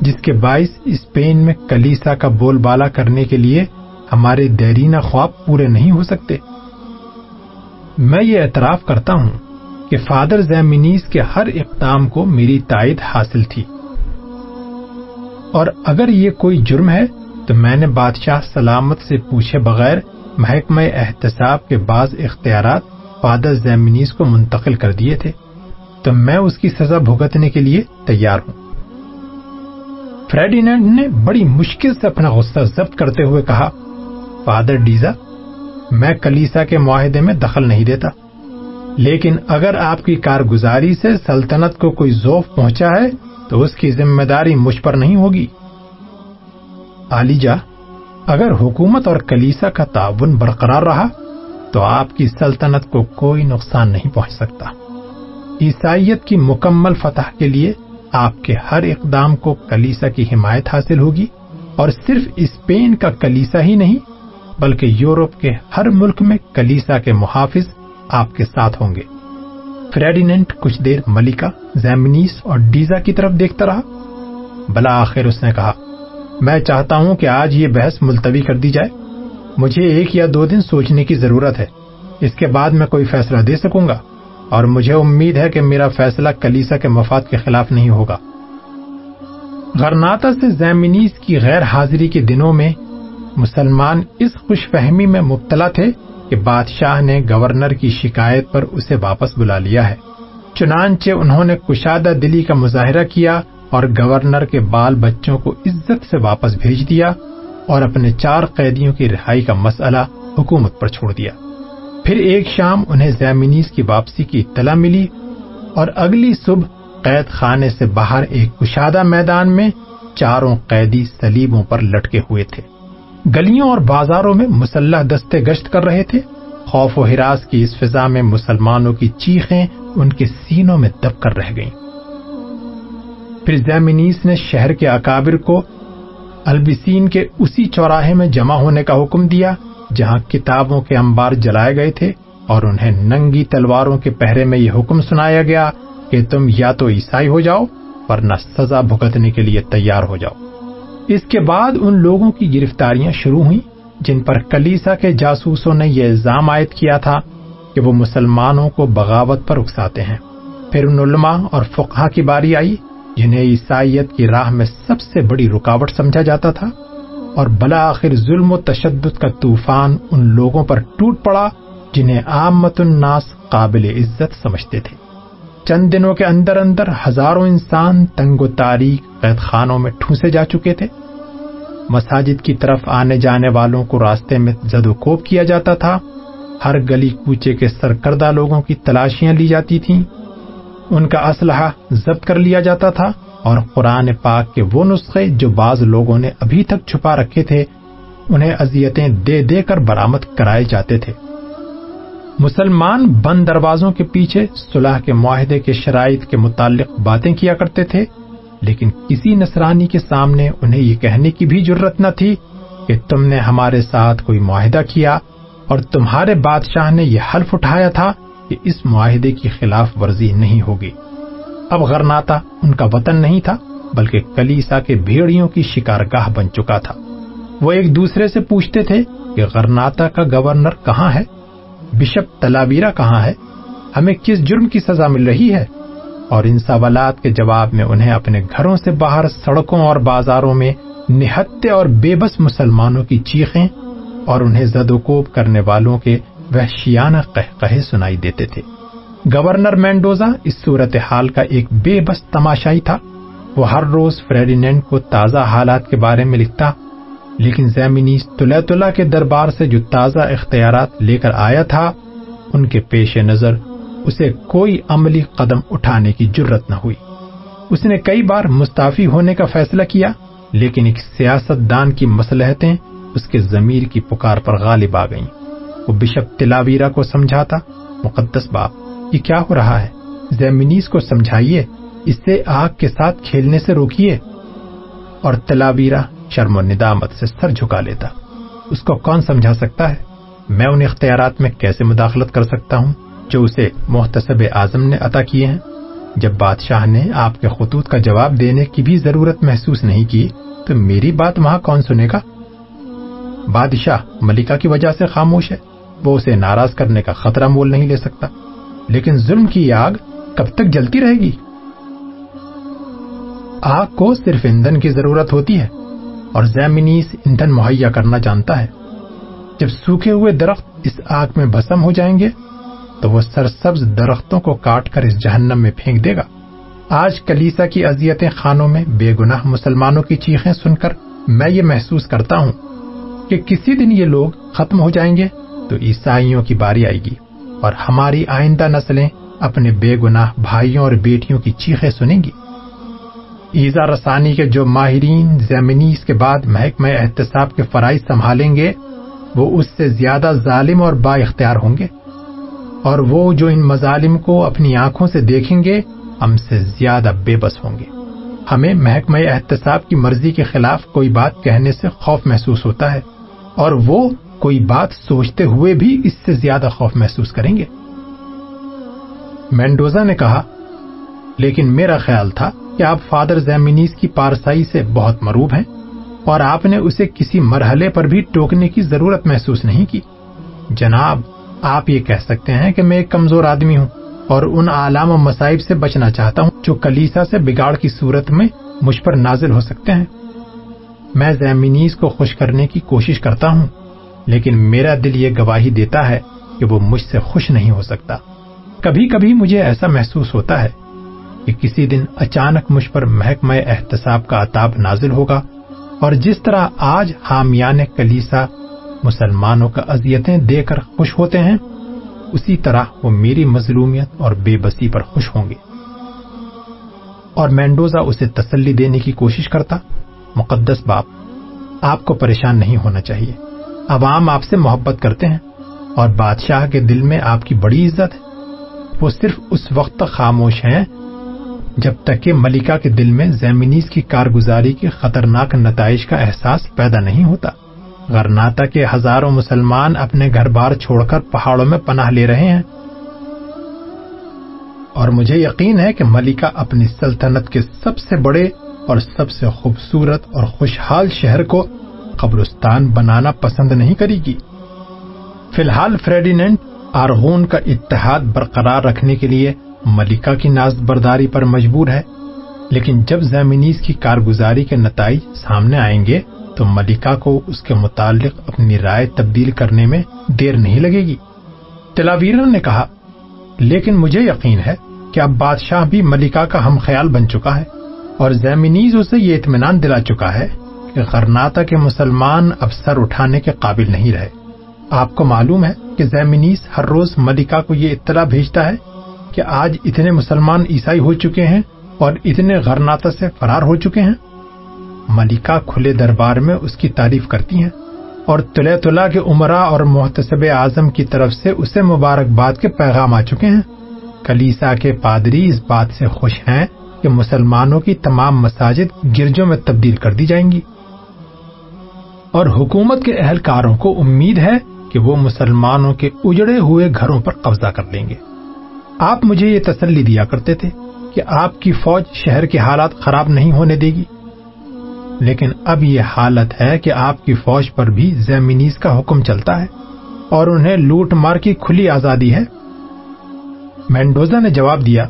جس کے باعث اسپین میں کلیسا کا بول بالا کرنے کے لیے ہمارے دیرینہ خواب پورے نہیں ہو سکتے۔ میں یہ اعتراف کرتا ہوں کہ فادر زیمنیز کے ہر اقدام کو میری تائید حاصل تھی۔ اور اگر یہ کوئی جرم ہے، تو میں نے بادشاہ سلامت سے پوچھے بغیر محکمہ احتساب کے بعض اختیارات فادر زیمنیز کو منتقل کر دیے تھے۔ تو میں اس کی سزا بھگتنے کے لیے تیار ہوں۔ فریڈینڈ نے بڑی مشکل سے اپنا غصہ ضبط کرتے ہوئے کہا، فادر ڈیزا میں کلیسا کے معاہدے میں دخل نہیں دیتا۔ لیکن اگر آپ کی کارگزاری سے سلطنت کو کوئی ذوف پہنچا ہے، تو اس کی ذمہ داری مجھ پر نہیں ہوگی۔ عالیجا اگر حکومت اور کلیسا کا تعاون برقرار رہا، تو آپ کی سلطنت کو کوئی نقصان نہیں پہنچ سکتا۔ عیسائیت کی مکمل فتح کے لیے آپ کے ہر اقدام کو کلیسا کی حمایت حاصل ہوگی، اور صرف اسپین کا کلیسا ہی نہیں بلکہ یورپ کے ہر ملک میں کلیسا کے محافظ آپ کے ساتھ ہوں گے۔ فریڈینٹ کچھ دیر ملکہ زیمنیس اور ڈیزا کی طرف دیکھتا رہا۔ بلا آخر اس نے کہا، میں چاہتا ہوں کہ آج یہ بحث ملتوی کر دی جائے۔ مجھے ایک یا دو دن سوچنے کی ضرورت ہے۔ اس کے بعد میں کوئی فیصلہ دے سکوں گا۔ اور مجھے امید ہے کہ میرا فیصلہ کلیسا کے مفاد کے خلاف نہیں ہوگا۔ غرناتا سے زیمنیز کی غیر حاضری کے دنوں میں مسلمان اس خوش فہمی میں مبتلا تھے کہ بادشاہ نے گورنر کی شکایت پر اسے واپس بلا لیا ہے۔ چنانچہ انہوں نے کشادہ دلی کا مظاہرہ کیا اور گورنر کے بال بچوں کو عزت سے واپس بھیج دیا اور اپنے چار قیدیوں کی رہائی کا مسئلہ حکومت پر چھوڑ دیا۔ پھر ایک شام انہیں زیمنیز کی واپسی کی اطلاع ملی اور اگلی صبح قید خانے سے باہر ایک کشادہ میدان میں چاروں قیدی سلیبوں پر لٹکے ہوئے تھے۔ گلیوں اور بازاروں میں مسلح دستے گشت کر رہے تھے۔ خوف و ہراس کی اس فضا میں مسلمانوں کی چیخیں ان کے سینوں میں دب کر رہ گئیں۔ پھر زیمنیس نے شہر کے اکابر کو البسین کے اسی چوراہے میں جمع ہونے کا حکم دیا، جہاں کتابوں کے انبار جلائے گئے تھے اور انہیں ننگی تلواروں کے پہرے میں یہ حکم سنایا گیا کہ تم یا تو عیسائی ہو جاؤ، ورنہ سزا بھگتنے کے لیے تیار ہو جاؤ۔ اس کے بعد ان لوگوں کی گرفتاریاں شروع ہوئیں، جن پر کلیسا کے جاسوسوں نے یہ الزام عائد کیا تھا کہ وہ مسلمانوں کو بغاوت پر اکساتے ہیں۔ پھر ان علماء اور فقہ کی باری آئی، جنہیں عیسائیت کی راہ میں سب سے بڑی رکاوٹ سمجھا جاتا تھا، اور بلاخر ظلم و تشدد کا طوفان ان لوگوں پر ٹوٹ پڑا جنہیں عامت الناس قابل عزت سمجھتے تھے۔ چند دنوں کے اندر اندر ہزاروں انسان تنگ و تاریخ قید خانوں میں ٹھونسے جا چکے تھے۔ مساجد کی طرف آنے جانے والوں کو راستے میں زد و کوب کیا جاتا تھا۔ ہر گلی کوچے کے سرکردہ لوگوں کی تلاشیاں لی جاتی تھیں۔ ان کا اسلحہ ضبط کر لیا جاتا تھا اور قرآن پاک کے وہ نسخے جو بعض لوگوں نے ابھی تک چھپا رکھے تھے، انہیں اذیتیں دے دے کر برامد کرائے جاتے تھے۔ مسلمان بند دروازوں کے پیچھے صلح کے معاہدے کے شرائط کے متعلق باتیں کیا کرتے تھے، لیکن کسی نصرانی کے سامنے انہیں یہ کہنے کی بھی ضرورت نہ تھی کہ تم نے ہمارے ساتھ کوئی معاہدہ کیا اور تمہارے بادشاہ نے یہ حلف اٹھایا تھا کہ اس معاہدے کی خلاف ورزی نہیں ہوگی۔ اب غرناتا ان کا وطن نہیں تھا، بلکہ کلیسا کے بھیڑیوں کی شکارگاہ بن چکا تھا۔ وہ ایک دوسرے سے پوچھتے تھے کہ غرناتا کا گورنر کہاں ہے؟ بشپ تلاویرا کہاں ہے؟ ہمیں کس جرم کی سزا مل رہی ہے؟ اور ان سوالات کے جواب میں انہیں اپنے گھروں سے باہر سڑکوں اور بازاروں میں نہتے اور بے بس مسلمانوں کی چیخیں اور انہیں زد و کوب کرنے والوں کے وحشیانہ قہقہے سنائی دیتے تھے۔ گورنر مینڈوزا، اس صورت حال کا ایک بے بس تماشائی تھا۔ وہ ہر روز فریڈینڈ کو تازہ حالات کے بارے میں لکھتا لیکن زیمنیس تلا کے دربار سے جو تازہ اختیارات لے کر آیا تھا، ان کے پیش نظر اسے کوئی عملی قدم اٹھانے کی ضرورت نہ ہوئی۔ اس نے کئی بار مستعفی ہونے کا فیصلہ کیا، لیکن ایک سیاست دان کی مسلحتیں اس کے ضمیر کی پکار پر غالب آ گئیں۔ وہ بشپ تلاویرا کو سمجھاتا، مقدس باپ، یہ کیا ہو رہا ہے؟ زیمنیس کو سمجھائیے، اس سے آگ کے ساتھ کھیلنے سے روکیے اور تلاویرا شرم و ندامت سے سر جھکا لیتا۔ اس کو کون سمجھا سکتا ہے؟ میں ان اختیارات میں کیسے مداخلت کر سکتا ہوں جو اسے محتسب اعظم نے عطا کیے ہیں؟ جب بادشاہ نے آپ کے خطوط کا جواب دینے کی بھی ضرورت محسوس نہیں کی، تو میری بات وہاں کون سنے گا؟ بادشاہ ملکہ کی وجہ سے خاموش ہے، وہ اسے ناراض کرنے کا خطرہ مول نہیں لے سکتا۔ لیکن ظلم کی آگ کب تک جلتی رہے گی؟ آگ کو صرف ایندھن کی ضرورت ہوتی ہے۔ اور زیمنیس ایندھن مہیا کرنا جانتا ہے۔ جب سوکھے ہوئے درخت اس آگ میں بسم ہو جائیں گے، تو وہ سرسبز درختوں کو کاٹ کر اس جہنم میں پھینک دے گا۔ آج کلیسا کی اذیتیں خانوں میں بے گناہ مسلمانوں کی چیخیں سن کر میں یہ محسوس کرتا ہوں کہ کسی دن یہ لوگ ختم ہو جائیں گے تو عیسائیوں کی باری آئے گی اور ہماری آئندہ نسلیں اپنے بے گناہ بھائیوں اور بیٹیوں کی چیخیں سنیں گی۔ ایزا رسانی کے جو ماہرین زمینیز کے بعد محکمہ احتساب کے فرائض سنبھالیں گے، وہ اس سے زیادہ ظالم اور با اختیار ہوں گے۔ اور وہ جو ان مظالم کو اپنی آنکھوں سے دیکھیں گے، ہم سے زیادہ بے بس ہوں گے۔ ہمیں محکمہ احتساب کی مرضی کے خلاف کوئی بات کہنے سے خوف محسوس ہوتا ہے، اور وہ کوئی بات سوچتے ہوئے بھی اس سے زیادہ خوف محسوس کریں گے۔ مینڈوزا نے کہا، لیکن میرا خیال تھا کہ آپ فادر زیمنیز کی پارسائی سے بہت مروب ہیں اور آپ نے اسے کسی مرحلے پر بھی ٹوکنے کی ضرورت محسوس نہیں کی۔ جناب، آپ یہ کہہ سکتے ہیں کہ میں ایک کمزور آدمی ہوں اور ان عالام و مصائب سے بچنا چاہتا ہوں جو کلیسا سے بگاڑ کی صورت میں مجھ پر نازل ہو سکتے ہیں۔ میں زیمنیز کو خوش کرنے کی کوشش کرتا ہوں، لیکن میرا دل یہ گواہی دیتا ہے کہ وہ مجھ سے خوش نہیں ہو سکتا۔ کبھی کبھی مجھے ایسا محسوس ہوتا ہے کہ کسی دن اچانک مجھ پر محکمہ احتساب کا اتاب نازل ہوگا اور جس طرح آج حامیان کلیسا مسلمانوں کا اذیتیں دے کر خوش ہوتے ہیں، اسی طرح وہ میری مظلومیت اور بے بسی پر خوش ہوں گے۔ اور مینڈوزا اسے تسلی دینے کی کوشش کرتا، مقدس باپ، آپ کو پریشان نہیں ہونا چاہیے۔ عوام آپ سے محبت کرتے ہیں اور بادشاہ کے دل میں آپ کی بڑی عزت ہے۔ وہ صرف اس وقت تک خاموش ہیں جب تک کہ ملکہ کے دل میں زیمنیز کی کارگزاری کے خطرناک نتائج کا احساس پیدا نہیں ہوتا۔ غرناتا کے ہزاروں مسلمان اپنے گھر بار چھوڑ کر پہاڑوں میں پناہ لے رہے ہیں۔ اور مجھے یقین ہے کہ ملکہ اپنی سلطنت کے سب سے بڑے اور سب سے خوبصورت اور خوشحال شہر کو قبرستان بنانا پسند نہیں کرے گی۔ فی الحال فریڈینٹ آرغون کا اتحاد برقرار رکھنے کے لیے ملکہ کی ناز برداری پر مجبور ہے، لیکن جب زمینیز کی کارگزاری کے نتائج سامنے آئیں گے، تو ملکہ کو اس کے متعلق اپنی رائے تبدیل کرنے میں دیر نہیں لگے گی۔ تلاویر نے کہا، لیکن مجھے یقین ہے کہ اب بادشاہ بھی ملکہ کا ہم خیال بن چکا ہے، اور زیمنیز اسے یہ اطمینان دلا چکا ہے کہ غرناتا کے مسلمان اب سر اٹھانے کے قابل نہیں رہے۔ آپ کو معلوم ہے کہ زیمنیز ہر روز ملکہ کو یہ اطلاع بھیجتا ہے کہ آج اتنے مسلمان عیسائی ہو چکے ہیں اور اتنے غرناتا سے فرار ہو چکے ہیں۔ ملکہ کھلے دربار میں اس کی تعریف کرتی ہیں اور تلے تلا کے عمرہ اور محتسب اعظم کی طرف سے اسے مبارکباد کے پیغام آ چکے ہیں۔ کلیسا کے پادری اس بات سے خوش ہیں کہ مسلمانوں کی تمام مساجد گرجوں میں تبدیل کر دی جائیں گی۔ اور حکومت کے اہلکاروں کو امید ہے کہ وہ مسلمانوں کے اجڑے ہوئے گھروں پر قبضہ کر لیں گے۔ آپ مجھے یہ تسلی دیا کرتے تھے کہ آپ کی فوج شہر کے حالات خراب نہیں ہونے دے گی۔ لیکن اب یہ حالت ہے کہ آپ کی فوج پر بھی زمینیز کا حکم چلتا ہے اور انہیں لوٹ مار کی کھلی آزادی ہے۔ مینڈوزا نے جواب دیا،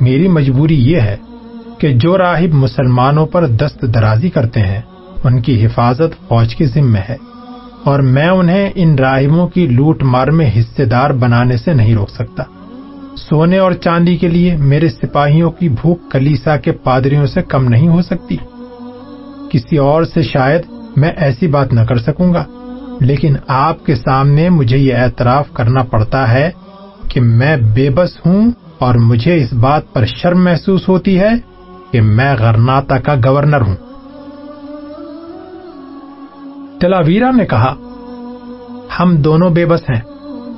میری مجبوری یہ ہے کہ جو راہب مسلمانوں پر دست درازی کرتے ہیں، ان کی حفاظت فوج کے ذمے ہے۔ اور میں انہیں ان راہبوں کی لوٹ مار میں حصے دار بنانے سے نہیں روک سکتا۔ سونے اور چاندی کے لیے میرے سپاہیوں کی بھوک کلیسا کے پادریوں سے کم نہیں ہو سکتی۔ کسی اور سے شاید میں ایسی بات نہ کر سکوں گا، لیکن آپ کے سامنے مجھے یہ اعتراف کرنا پڑتا ہے کہ میں بے بس ہوں اور مجھے اس بات پر شرم محسوس ہوتی ہے کہ میں غرناتا کا گورنر ہوں۔ تلاویرا نے کہا، ہم دونوں بے بس ہیں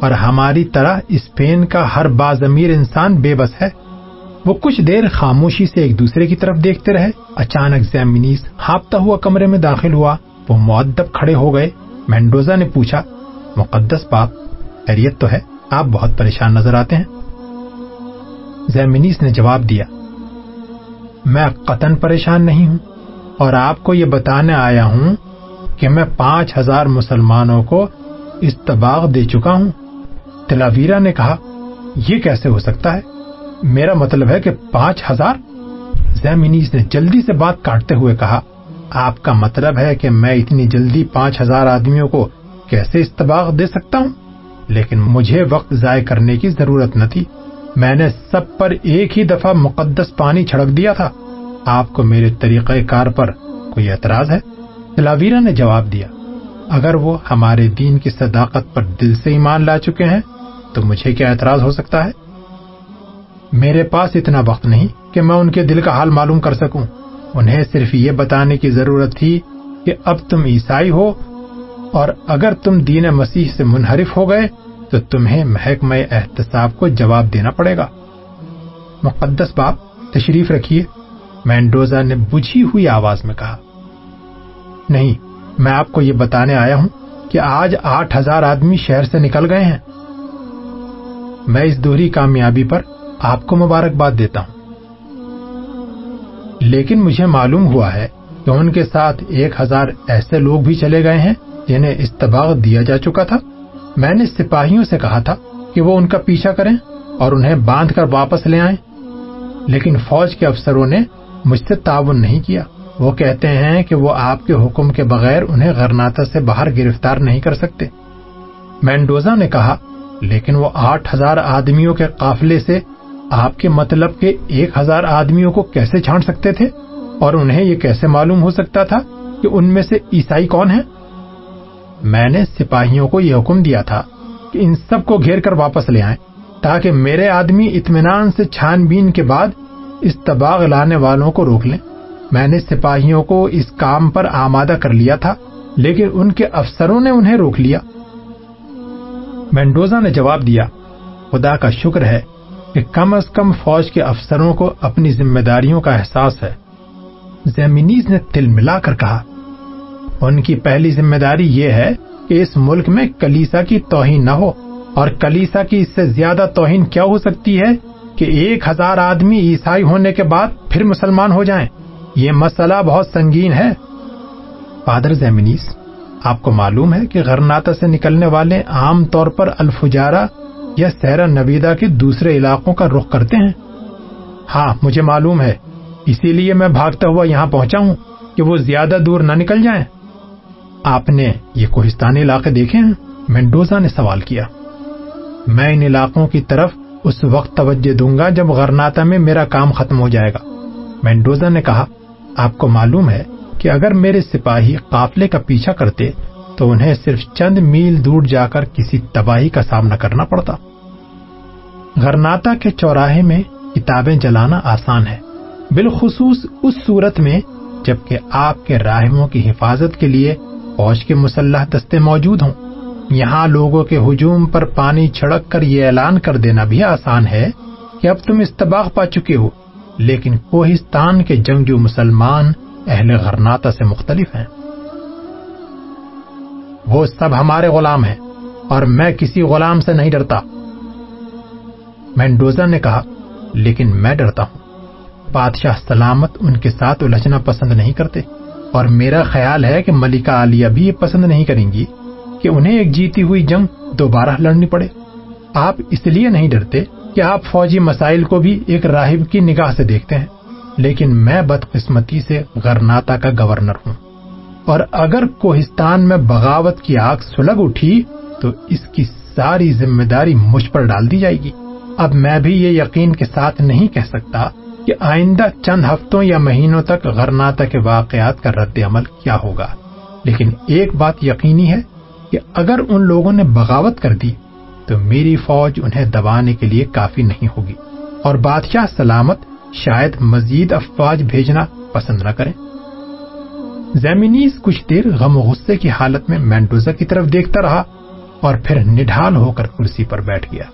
اور ہماری طرح اسپین کا ہر بازمیر انسان بے بس ہے۔ وہ کچھ دیر خاموشی سے ایک دوسرے کی طرف دیکھتے رہے۔ اچانک زیمنیس ہاپتا ہوا کمرے میں داخل ہوا۔ وہ معدب کھڑے ہو گئے۔ مینڈوزا نے پوچھا، مقدس باپ، خیریت تو ہے؟ آپ بہت پریشان نظر آتے ہیں۔ زیمنیس نے جواب دیا، میں قطن پریشان نہیں ہوں اور آپ کو یہ بتانے آیا ہوں کہ میں پانچ ہزار مسلمانوں کو استباغ دے چکا ہوں۔ تلاویرا نے کہا، یہ کیسے ہو سکتا ہے؟ میرا مطلب ہے کہ پانچ ہزار؟ زیمنیز نے جلدی سے بات کاٹتے ہوئے کہا، آپ کا مطلب ہے کہ میں اتنی جلدی پانچ ہزار آدمیوں کو کیسے استباغ دے سکتا ہوں؟ لیکن مجھے وقت ضائع کرنے کی ضرورت نہ تھی۔ میں نے سب پر ایک ہی دفعہ مقدس پانی چھڑک دیا تھا۔ آپ کو میرے طریقہ کار پر کوئی اعتراض ہے؟ تلاویرا نے جواب دیا، اگر وہ ہمارے دین کی صداقت پر دل سے ایمان لا چکے ہیں، تو مجھے کیا اعتراض ہو سکتا ہے؟ میرے پاس اتنا وقت نہیں کہ میں ان کے دل کا حال معلوم کر سکوں۔ انہیں صرف یہ بتانے کی ضرورت تھی کہ اب تم عیسائی ہو، اور اگر تم دین مسیح سے منحرف ہو گئے، تو تمہیں محکمہ احتساب کو جواب دینا پڑے گا۔ مقدس باپ، تشریف رکھیے۔ مینڈوزا نے بجھی ہوئی آواز میں کہا۔ نہیں، میں آپ کو یہ بتانے آیا ہوں کہ آج آٹھ ہزار آدمی شہر سے نکل گئے ہیں۔ میں اس دوہری کامیابی پر آپ کو مبارکباد دیتا ہوں۔ لیکن مجھے معلوم ہوا ہے کہ ان کے ساتھ ایک ہزار ایسے لوگ بھی چلے گئے ہیں جنہیں استباغ دیا جا چکا تھا۔ میں نے سپاہیوں سے کہا تھا کہ وہ ان کا پیچھا کریں اور انہیں باندھ کر واپس لے آئیں، لیکن فوج کے افسروں نے مجھ سے تعاون نہیں کیا۔ وہ کہتے ہیں کہ وہ آپ کے حکم کے بغیر انہیں غرناتا سے باہر گرفتار نہیں کر سکتے۔ مینڈوزا نے کہا، لیکن وہ آٹھ ہزار آدمیوں کے قافلے سے آپ کے مطلب کے ایک ہزار آدمیوں کو کیسے چھانٹ سکتے تھے؟ اور انہیں یہ کیسے معلوم ہو سکتا تھا کہ ان میں سے عیسائی کون ہیں؟ میں نے سپاہیوں کو یہ حکم دیا تھا کہ ان سب کو گھیر کر واپس لے آئیں، تاکہ میرے آدمی اطمینان سے چھان بین کے بعد اس تباغ لانے والوں کو روک لیں۔ میں نے سپاہیوں کو اس کام پر آمادہ کر لیا تھا، لیکن ان کے افسروں نے انہیں روک لیا۔ مینڈوزا نے جواب دیا، خدا کا شکر ہے کہ کم از کم فوج کے افسروں کو اپنی ذمہ داریوں کا احساس ہے۔ زیمینیز نے تل ملا کر کہا، ان کی پہلی ذمہ داری یہ ہے کہ اس ملک میں کلیسا کی توہین نہ ہو۔ اور کلیسا کی اس سے زیادہ توہین کیا ہو سکتی ہے کہ ایک ہزار آدمی عیسائی ہونے کے بعد پھر مسلمان ہو جائیں؟ یہ مسئلہ بہت سنگین ہے۔ فادر زیمنیس آپ کو معلوم ہے کہ غرناتا سے نکلنے والے عام طور پر الفجارا یا سیرا نویدا کے دوسرے علاقوں کا رخ کرتے ہیں۔ ہاں مجھے معلوم ہے۔ اسی لیے میں بھاگتا ہوا یہاں پہنچا ہوں کہ وہ زیادہ دور نہ نکل جائیں۔ آپ نے یہ کوہستانی علاقے دیکھے ہیں؟ مینڈوزا نے سوال کیا۔ میں ان علاقوں کی طرف اس وقت توجہ دوں گا جب غرناتا میں میرا کام ختم ہو جائے گا۔ مینڈوزا نے کہا آپ کو معلوم ہے کہ اگر میرے سپاہی قافلے کا پیچھا کرتے تو انہیں صرف چند میل دور جا کر کسی تباہی کا سامنا کرنا پڑتا۔ غرناتا کے چوراہے میں کتابیں جلانا آسان ہے۔ بالخصوص اس صورت میں جبکہ آپ کے راہموں کی حفاظت کے لیے فوج کے مسلح دستے موجود ہوں۔ یہاں لوگوں کے ہجوم پر پانی چھڑک کر یہ اعلان کر دینا بھی آسان ہے کہ اب تم استباغ پا چکے ہو۔ لیکن کوہستان کے جنگجو مسلمان اہل غرناتا سے مختلف ہیں۔ وہ سب ہمارے غلام ہیں اور میں کسی غلام سے نہیں ڈرتا۔ مینڈوزا نے کہا، لیکن میں ڈرتا ہوں۔ بادشاہ سلامت ان کے ساتھ الجھنا پسند نہیں کرتے اور میرا خیال ہے کہ ملکہ عالیہ بھی یہ پسند نہیں کریں گی کہ انہیں ایک جیتی ہوئی جنگ دوبارہ لڑنی پڑے۔ آپ اس لیے نہیں ڈرتے کہ آپ فوجی مسائل کو بھی ایک راہب کی نگاہ سے دیکھتے ہیں، لیکن میں بدقسمتی سے غرناتا کا گورنر ہوں۔ اور اگر کوہستان میں بغاوت کی آگ سلگ اٹھی، تو اس کی ساری ذمہ داری مجھ پر ڈال دی جائے گی۔ اب میں بھی یہ یقین کے ساتھ نہیں کہہ سکتا کہ آئندہ چند ہفتوں یا مہینوں تک غرناتا کے واقعات کا رد عمل کیا ہوگا۔ لیکن ایک بات یقینی ہے کہ اگر ان لوگوں نے بغاوت کر دی تو میری فوج انہیں دبانے کے لیے کافی نہیں ہوگی۔ اور بادشاہ سلامت شاید مزید افواج بھیجنا پسند نہ کریں۔ زیمینیز کچھ دیر غم و غصے کی حالت میں مینڈوزا کی طرف دیکھتا رہا اور پھر نڈھال ہو کر کرسی پر بیٹھ گیا۔